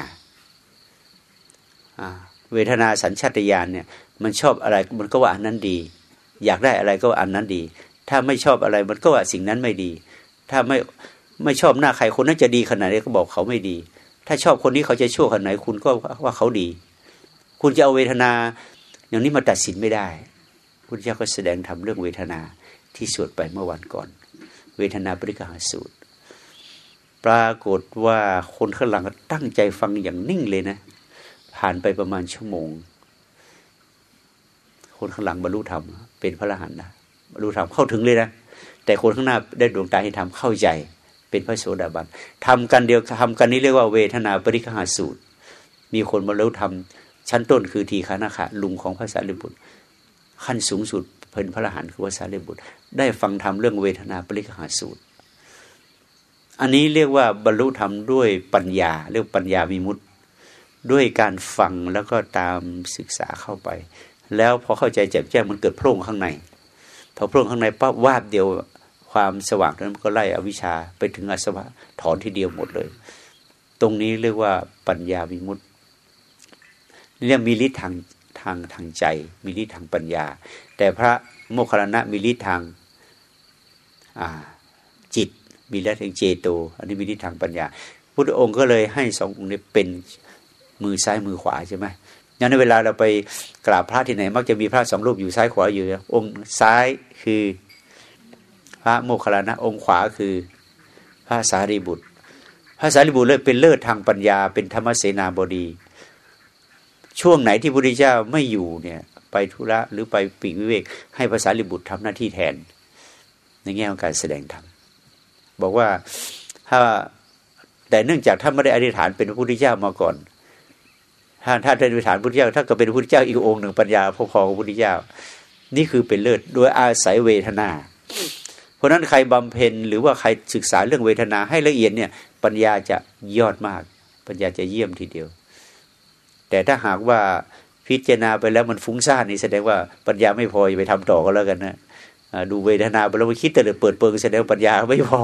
เวทนาสัญชาตญาณเนี่ย มันชอบอะไรมันก็ว่าอันนั้นดี อยากได้อะไรก็อันนั้นดี ถ้าไม่ชอบอะไรมันก็ว่าสิ่งนั้นไม่ดี ถ้าไม่ไม่ชอบหน้าใครคนนั้นจะดีขนาดไหนก็บอกเขาไม่ดี ถ้าชอบคนนี้เขาจะชั่วขนาดไหนคุณก็ว่าเขาดี คุณจะเอาเวทนา อย่างนี้มาตัดสินไม่ได้ พุทธเจ้าก็แสดงทำเรื่องเวทนาที่สวดไปเมื่อวันก่อน เวทนาปริกหาสูตร ปรากฏว่าคนข้างหลังตั้งใจฟังอย่างนิ่งเลยนะ ผ่านไปประมาณชั่วโมง คนข้างหลังบรรลุธรรม เป็นพระอรหันต์นะบรรลุธรรมเข้าถึงเลยนะแต่คนข้างหน้าได้ดวงตาให้ทำเข้าใจ เป็นพระโสดาบันทำกันเดียวทำกันนี้เรียกว่าเวทนาปริคหาสูตร มีคนบรรลุธรรมชั้นต้นคือทีฆานาคะลุงของพระสารีบุตร ขั้นสูงสุดเป็นพระอรหันต์คือพระสารีบุตร ได้ฟังธรรมเรื่องเวทนาปริคหาสูตร อันนี้เรียกว่าบรรลุธรรมด้วยปัญญาเรียกปัญญาวิมุตติ ด้วยการฟังแล้วก็ตามศึกษาเข้าไป แล้วพอเข้าใจแจ่มแจ้งมันเกิดโพร่งข้างในพอโพร่งข้างในปั๊บวาบเดียวความสว่างนั้นก็ไล่อวิชชาไปถึงอสวะถอนทีเดียวหมดเลย ตรงนี้เรียกว่าปัญญาวิมุตติเรียกมีฤทธิ์ทาง ทางทางใจ มีฤทธิ์ทางปัญญา แต่พระโมคคัลลานะมีฤทธิ์ทางจิต มีฤทธิ์ทางเจโต อันนี้มีฤทธิ์ทางปัญญา พุทธองค์ก็เลยให้สององค์นี้เป็นมือซ้ายมือขวาใช่ไหมงั้นในเวลาเราไปกราบพระที่ไหน มักจะมีพระสองรูปอยู่ซ้ายขวาอยู่ องค์ซ้ายคือพระโมคคัลลานะองค์ขวาคือพระสารีบุตร พระสารีบุตรเลยเป็นเลิศทางปัญญา เป็นธรรมเสนาบดี ช่วงไหนที่พระพุทธเจ้าไม่อยู่เนี่ยไปธุระหรือไปปีกวิเวก ให้ภาษาลิบุตรทำหน้าที่แทน ในแง่ของการแสดงธรรมบอกว่าถ้าแต่เนื่องจากท่านไม่ได้อธิษฐานเป็นพระพุทธเจ้ามาก่อน ถ้าถ้าได้อธิษฐานพระพุทธเจ้าถ้าก็เป็นพระพุทธเจ้าอีกองค์หนึ่งปัญญาพอๆกับพระพุทธเจ้า นี่คือเป็นเลิศโดยอาศัยเวทนา เพราะนั้นใครบำเพ็ญหรือว่าใครศึกษาเรื่องเวทนาให้ละเอียดเนี่ย ปัญญาจะยอดมาก ปัญญาจะเยี่ยมทีเดียว แต่ถ้าหากว่าพิจารณาไปแล้วมันฟุ้งซ่านนี่แสดงว่าปัญญาไม่พอไปทำต่อก็แล้วกันนะดูเวทนาเราไปคิดแต่เปิดเปิงแสดงปัญญาไม่พอ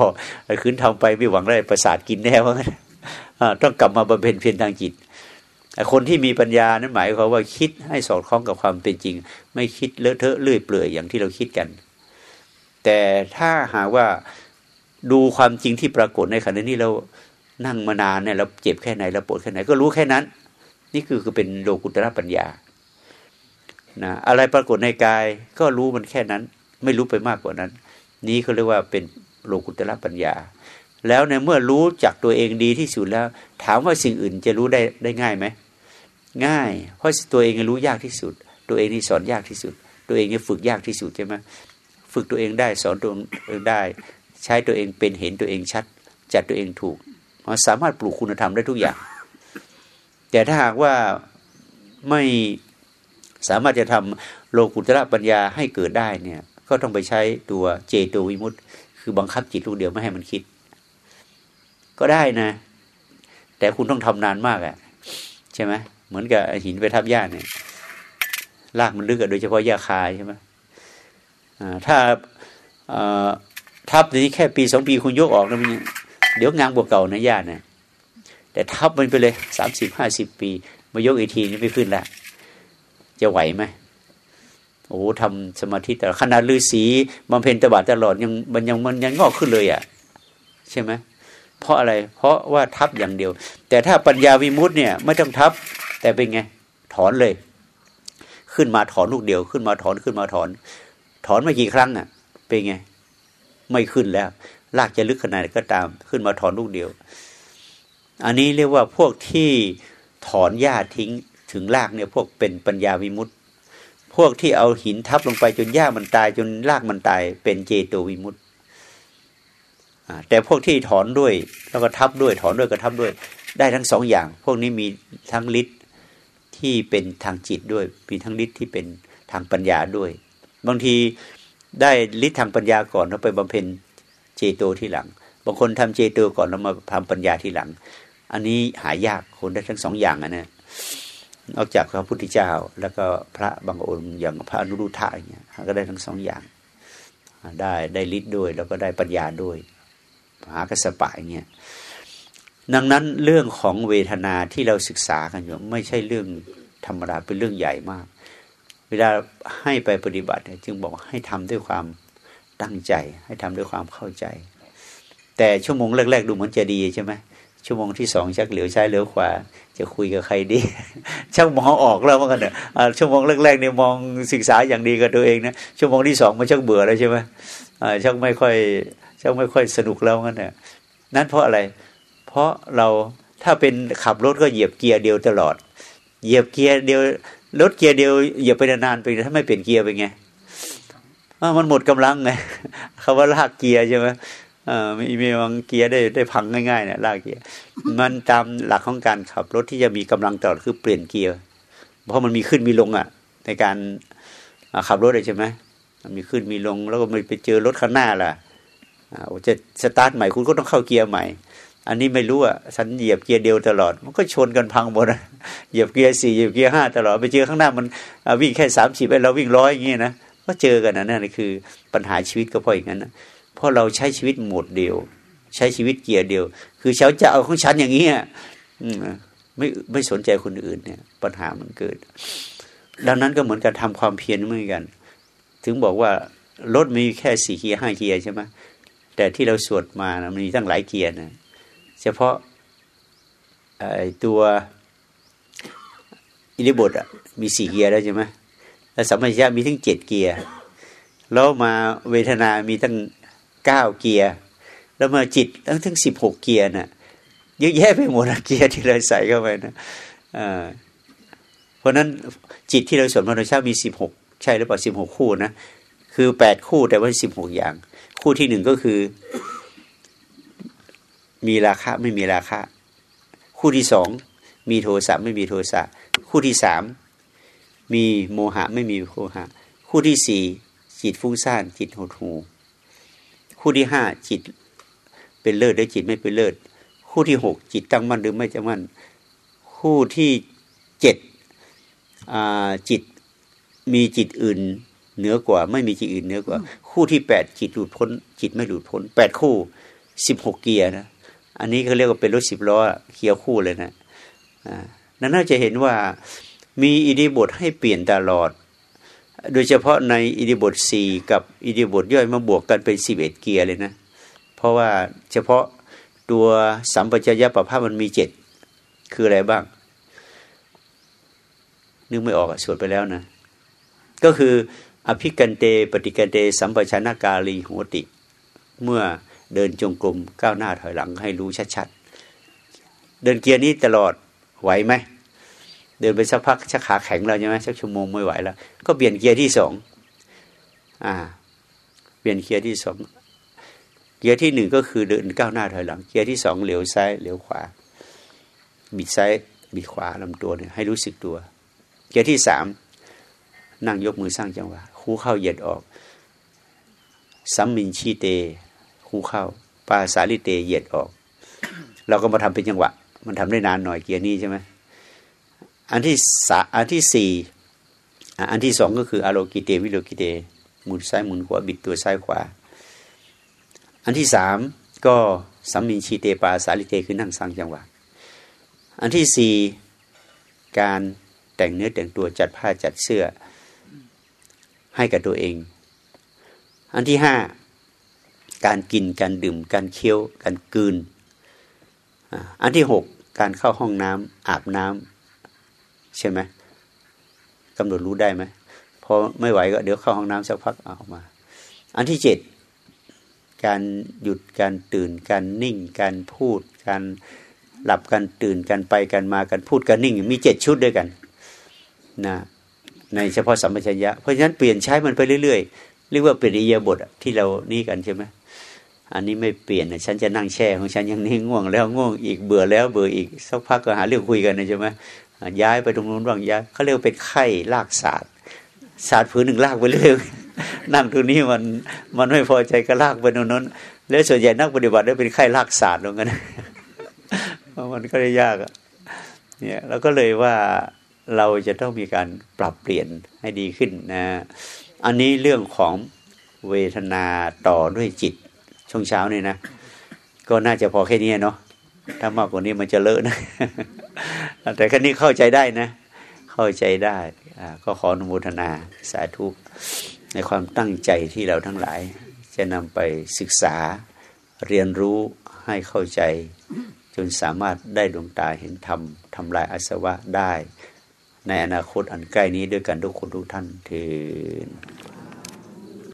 คืนทำไปไม่หวังได้ประสาทกินแน่ว่าต้องกลับมาบำเพ็ญเพียรทางจิตคนที่มีปัญญานั้นหมายความว่าคิดให้สอดคล้องกับความเป็นจริง ไม่คิดเลอะเทอะเลื่อยเปลื่อยอย่างที่เราคิดกัน แต่ถ้าหากว่าดูความจริงที่ปรากฏในขณะนี้เรานั่งมานานเนี่ยเราเจ็บแค่ไหนเราปวดแค่ไหนก็รู้แค่นั้น นี่คือคือเป็นโลกุตระปัญญานะอะไรปรากฏในกายก็รู้มันแค่นั้น ไม่รู้ไปมากกว่านั้น นี้เขาเรียกว่าเป็นโลกุตระปัญญา แล้วในเมื่อรู้จักตัวเองดีที่สุดแล้ว ถามว่าสิ่งอื่นจะรู้ได้ได้ง่ายไหมง่าย เพราะตัวเองรู้ยากที่สุด ตัวเองนี่สอนยากที่สุด ตัวเองนี่ฝึกยากที่สุดใช่ไหมฝึกตัวเองได้สอนตัวเองได้ ใช้ตัวเองเป็นเห็นตัวเองชัด จัดตัวเองถูกมันสามารถปลูกคุณธรรมได้ทุกอย่าง แต่ถ้าหากว่าไม่สามารถจะทำโลกุตระปัญญาให้เกิดได้เนี่ย ก็ต้องไปใช้ตัวเจโตวิมุตต์คือบังคับจิตลูกเดียวไม่ให้มันคิด ก็ได้นะ แต่คุณต้องทำนานมากอะใช่ไหมเหมือนกับหินไปทับหญ้าเนี่ยลากมันลึกอะโดยเฉพาะหญ้าคาใช่ไหมถ้าทับนี้แค่ปีสองปีคุณยกออกนะมันเดี๋ยวงางบวกเก่านะหญ้าเนี่ย แต่ทับมันไปเลยสามสิบห้าสิบปี มายกอีกทีนี่ไม่ขึ้นละจะไหวไหมโอ้ทำสมาธิแต่ขนาดฤาษีบำเพ็ญตบะตลอดยังมันยังมันยังงอกขึ้นเลยอะ ใช่ไหมเพราะอะไร เพราะว่าทับอย่างเดียว แต่ถ้าปัญญาวิมุตต์เนี่ย ไม่ต้องทับ แต่เป็นไง ถอนเลย ขึ้นมาถอนลูกเดียว ขึ้นมาถอนขึ้นมาถอน ถอนมากี่ครั้งอะ เป็นไง ไม่ขึ้นแล้วลากจะลึกขนาดก็ตาม ขึ้นมาถอนลูกเดียว อันนี้เรียกว่าพวกที่ถอนหญ้าทิ้งถึงรากเนี่ยพวกเป็นปัญญาวิมุตต์พวกที่เอาหินทับลงไปจนหญ้ามันตายจนรากมันตาย เป็นเจโตวิมุตต์แต่พวกที่ถอนด้วยแล้วก็ทับด้วยถอนด้วยก็ทับด้วย ได้ทั้งสองอย่าง พวกนี้มีทั้งฤทธิ์ที่เป็นทางจิตด้วย มีทั้งฤทธิ์ที่เป็นทางปัญญาด้วย บางทีได้ฤทธิ์ทางปัญญาก่อนแล้วไปบำเพ็ญเจโตที่หลัง บางคนทำเจโตก่อนแล้วมาทำปัญญาที่หลัง อันนี้หายากคนได้ทั้งสองอย่างนะเนี่ยนอกจากพระพุทธเจ้า แล้วก็พระบางองค์อย่างพระอนุรุทธะอย่างเงี้ยก็ได้ทั้งสองอย่าง ได้ได้ฤทธิ์ด้วย แล้วก็ได้ปัญญาด้วยหากสปะอย่างเงี้ยดังนั้นเรื่องของเวทนาที่เราศึกษากันอยู่ไม่ใช่เรื่องธรรมดาเป็นเรื่องใหญ่มาก เวลาให้ไปปฏิบัติจึงบอกให้ทำด้วยความตั้งใจ ให้ทำด้วยความเข้าใจ แต่ชั่วโมงแรก ๆ ดูเหมือนจะดีใช่ไหม ชั่วโมงที่สองชักเหลียวซ้ายเหลียวขวา จะคุยกับใครดีช่างมองออกแล้วว่ากันเนี่ยชั่วโมงแรกๆเนี่ยมองศึกษาอย่างดีกับตัวเองนะชั่วโมงที่สองมันชักเบื่อแล้วใช่ไหมชักไม่ค่อยชักไม่ค่อยสนุกแล้วกันเนี่ยนั่นเพราะอะไร เพราะเราถ้าเป็นขับรถก็เหยียบเกียร์เดียวตลอด เหยียบเกียร์เดียวรถเกียร์เดียวเหยียบไปนานๆไปถ้าไม่เปลี่ยนเกียร์เป็นไงมันหมดกำลังไงคาว่าลากเกียร์ใช่ไหม มีมีบางเกียร์ได้ได้พังง่ายๆเนี่ยลากเกียร์มันตามหลักของการขับรถที่จะมีกำลังตลอดคือเปลี่ยนเกียร์ เพราะมันมีขึ้นมีลงอะ ในการขับรถเลยใช่ไหมมันมีขึ้นมีลงแล้วก็มันไปเจอรถข้างหน้าล่ะจะสตาร์ทใหม่คุณก็ต้องเข้าเกียร์ใหม่ อันนี้ไม่รู้อะฉันเหยียบเกียร์เดียวตลอด มันก็ชนกันพังหมดเหยียบเกียร์สี่เหยียบเกียร์ห้าตลอดไปเจอข้างหน้ามันวิ่งแค่สามสิบเราวิ่งร้อยอย่างเงี้ยนะก็เจอกันนะนั่นคือปัญหาชีวิตก็เพราะอย่างนั้นนะ เพราะเราใช้ชีวิตโหมดเดียว ใช้ชีวิตเกียร์เดียว คือเช้าจะเอาของฉันอย่างนี้ไม่ไม่สนใจคนอื่นเนี่ย ปัญหามันเกิด ดังนั้นก็เหมือนการทาความเพียรเหมือนกัน ถึงบอกว่ารถมีแค่สี่เกียร์ห้าเกียร์ใช่ไหมแต่ที่เราสวดมานะมันมีตั้งหลายเกียร์นะเฉพาะไอ้ตัวอิริบทอะมีสี่เกียร์แล้วใช่ไหมแล้วสัมมาชัญญะมีทั้งเจ็ดเกียร์แล้วมาเวทนามีตั้ง เก้าเกียร์ แล้วมาจิตตั้งถึงสิบหกเกียร์น่ะเยอะแยะไปหมดเกียร์ที่เราใส่เข้าไปนะเพราะนั้นจิตที่เราสวดมนต์เช้ามีสิบหกใช่หรือเปล่าสิบหกคู่นะคือแปดคู่แต่ว่าสิบหกอย่าง คู่ที่หนึ่งก็คือ มีราคะไม่มีราคะคู่ที่สองมีโทสะไม่มีโทสะคู่ที่สามมีโมหะไม่มีโมหะ คู่ที่สี่จิตฟุ้งซ่านจิตหดหู คู่ที่ห้าจิต เป็นเลิศหรือจิตไม่เป็นเลิศ คู่ที่หกจิตตั้งมั่นหรือไม่ตั้งมั่น คู่ที่เจ็ดจิตมีจิตอื่นเหนือกว่า ไม่มีจิตอื่นเหนือกว่า คู่ที่แปดจิตหลุดพ้น จิตไม่หลุดพ้นแปดคู่สิบหกเกียร์นะอันนี้เขาเรียกว่าเป็นรถสิบล้อเกียร์คู่เลยนะอ่านั่นน่าจะเห็นว่ามีอิริบทให้เปลี่ยนตลอด โดยเฉพาะในอิริบทสี่กับอิริบทย่อยมาบวกกันเป็นสิบเอ็ดเกียร์เลยนะ เพราะว่าเฉพาะตัวสัมปชัญญะประภาพมันมีเจ็ดคืออะไรบ้าง นึกไม่ออกสวดไปแล้วนะ ก็คืออภิกันเต ปฏิกันเต สัมปชัญญกาลีโหติ เมื่อเดินจงกรมก้าวหน้าถอยหลังให้รู้ชัดๆ เดินเกียร์นี้ตลอดไหวไหม เดินไปสักพักชักขาแข็งแล้วใช่ไหมสักชั่วโมงไม่ไหวแล้ว ก็เปลี่ยนเกียร์ที่สองอ่า เปลี่ยนเกียร์ที่สองเกียร์ที่หนึ่งก็คือเดินก้าวหน้าถอยหลัง เกียร์ที่สองเหลียวซ้ายเหลียวขวา บิดซ้ายบิดขวาลำตัวเนี่ยให้รู้สึกตัว เกียร์ที่สามนั่งยกมือสร้างจังหวะคู่เข้าเหยียดออกสัมมินชีเต คู่เข้าปาสาลิเตเหยียดออก เราก็มาทำเป็นจังหวะ มันทำได้นานหน่อยเกียร์นี้ใช่ไหม อันที่สาอันที่สี่อันที่สองก็คืออโลกิเตวิโลกิเตหมุนซ้ายหมุนขวาบิดตัวซ้ายขวา อันที่สามก็สัมมินชีเตปาสาลิเตคือนั่งสร้างจังหวะ อันที่สี่การแต่งเนื้อแต่งตัวจัดผ้าจัดเสื้อให้กับตัวเอง อันที่ห้าการกินการดื่ม การเคี้ยว การกืน อันที่หกการเข้าห้องน้ำอาบน้ำ ใช่ไหมกำหนดรู้ได้ไหมพอไม่ไหวก็เดี๋ยวเข้าห้องน้ำสักพักออกมา อันที่เจ็ดการหยุดการตื่นการนิ่ง การพูด การหลับกันตื่นกันไปกันมากันพูดกันนิ่ง มีเจ็ดชุดด้วยกันนะในเฉพาะสัมปชัญญะเพราะฉะนั้นเปลี่ยนใช้มันไปเรื่อยๆเรียกว่าเป็นอิยาบทที่เรานี่กันใช่ไหมอันนี้ไม่เปลี่ยนฉันจะนั่งแช่ของฉันยังนี่ง่วงแล้วง่วงอีกเบื่อแล้วเบื่ออีกสักพักก็หาเรื่องคุยกันนะใช่ไหม ย้ายไปตรงนู้นบ้างย้ายเขาเรียกเป็นไข้ลากศาสตร์ศาสตร์ผืนหนึ่งลากไปเรื่อยนั่งตรงนี้มันมันไม่พอใจก็ลากไปตรงนั้น แล้วส่วนใหญ่นักปฏิบัติได้เป็นไข้ลากศาสตร์ตรงนั้นมันก็ได้ยากเนี่ยเราก็เลยว่าเราจะต้องมีการปรับเปลี่ยนให้ดีขึ้นนะอันนี้เรื่องของเวทนาต่อด้วยจิต ช่วงเช้านี่นะ ก็น่าจะพอแค่นี้เนาะถ้ามากกว่านี้มันจะเลอะนะ แต่แค่นี้เข้าใจได้นะ เข้าใจได้ก็ขออนุโมทนาสาธุในความตั้งใจที่เราทั้งหลาย จะนำไปศึกษาเรียนรู้ให้เข้าใจ จนสามารถได้ดวงตาเห็นธรรมทำลายอาสวะได้ ในอนาคตอันใกล้นี้ด้วยกันทุกคนทุกท่านถิด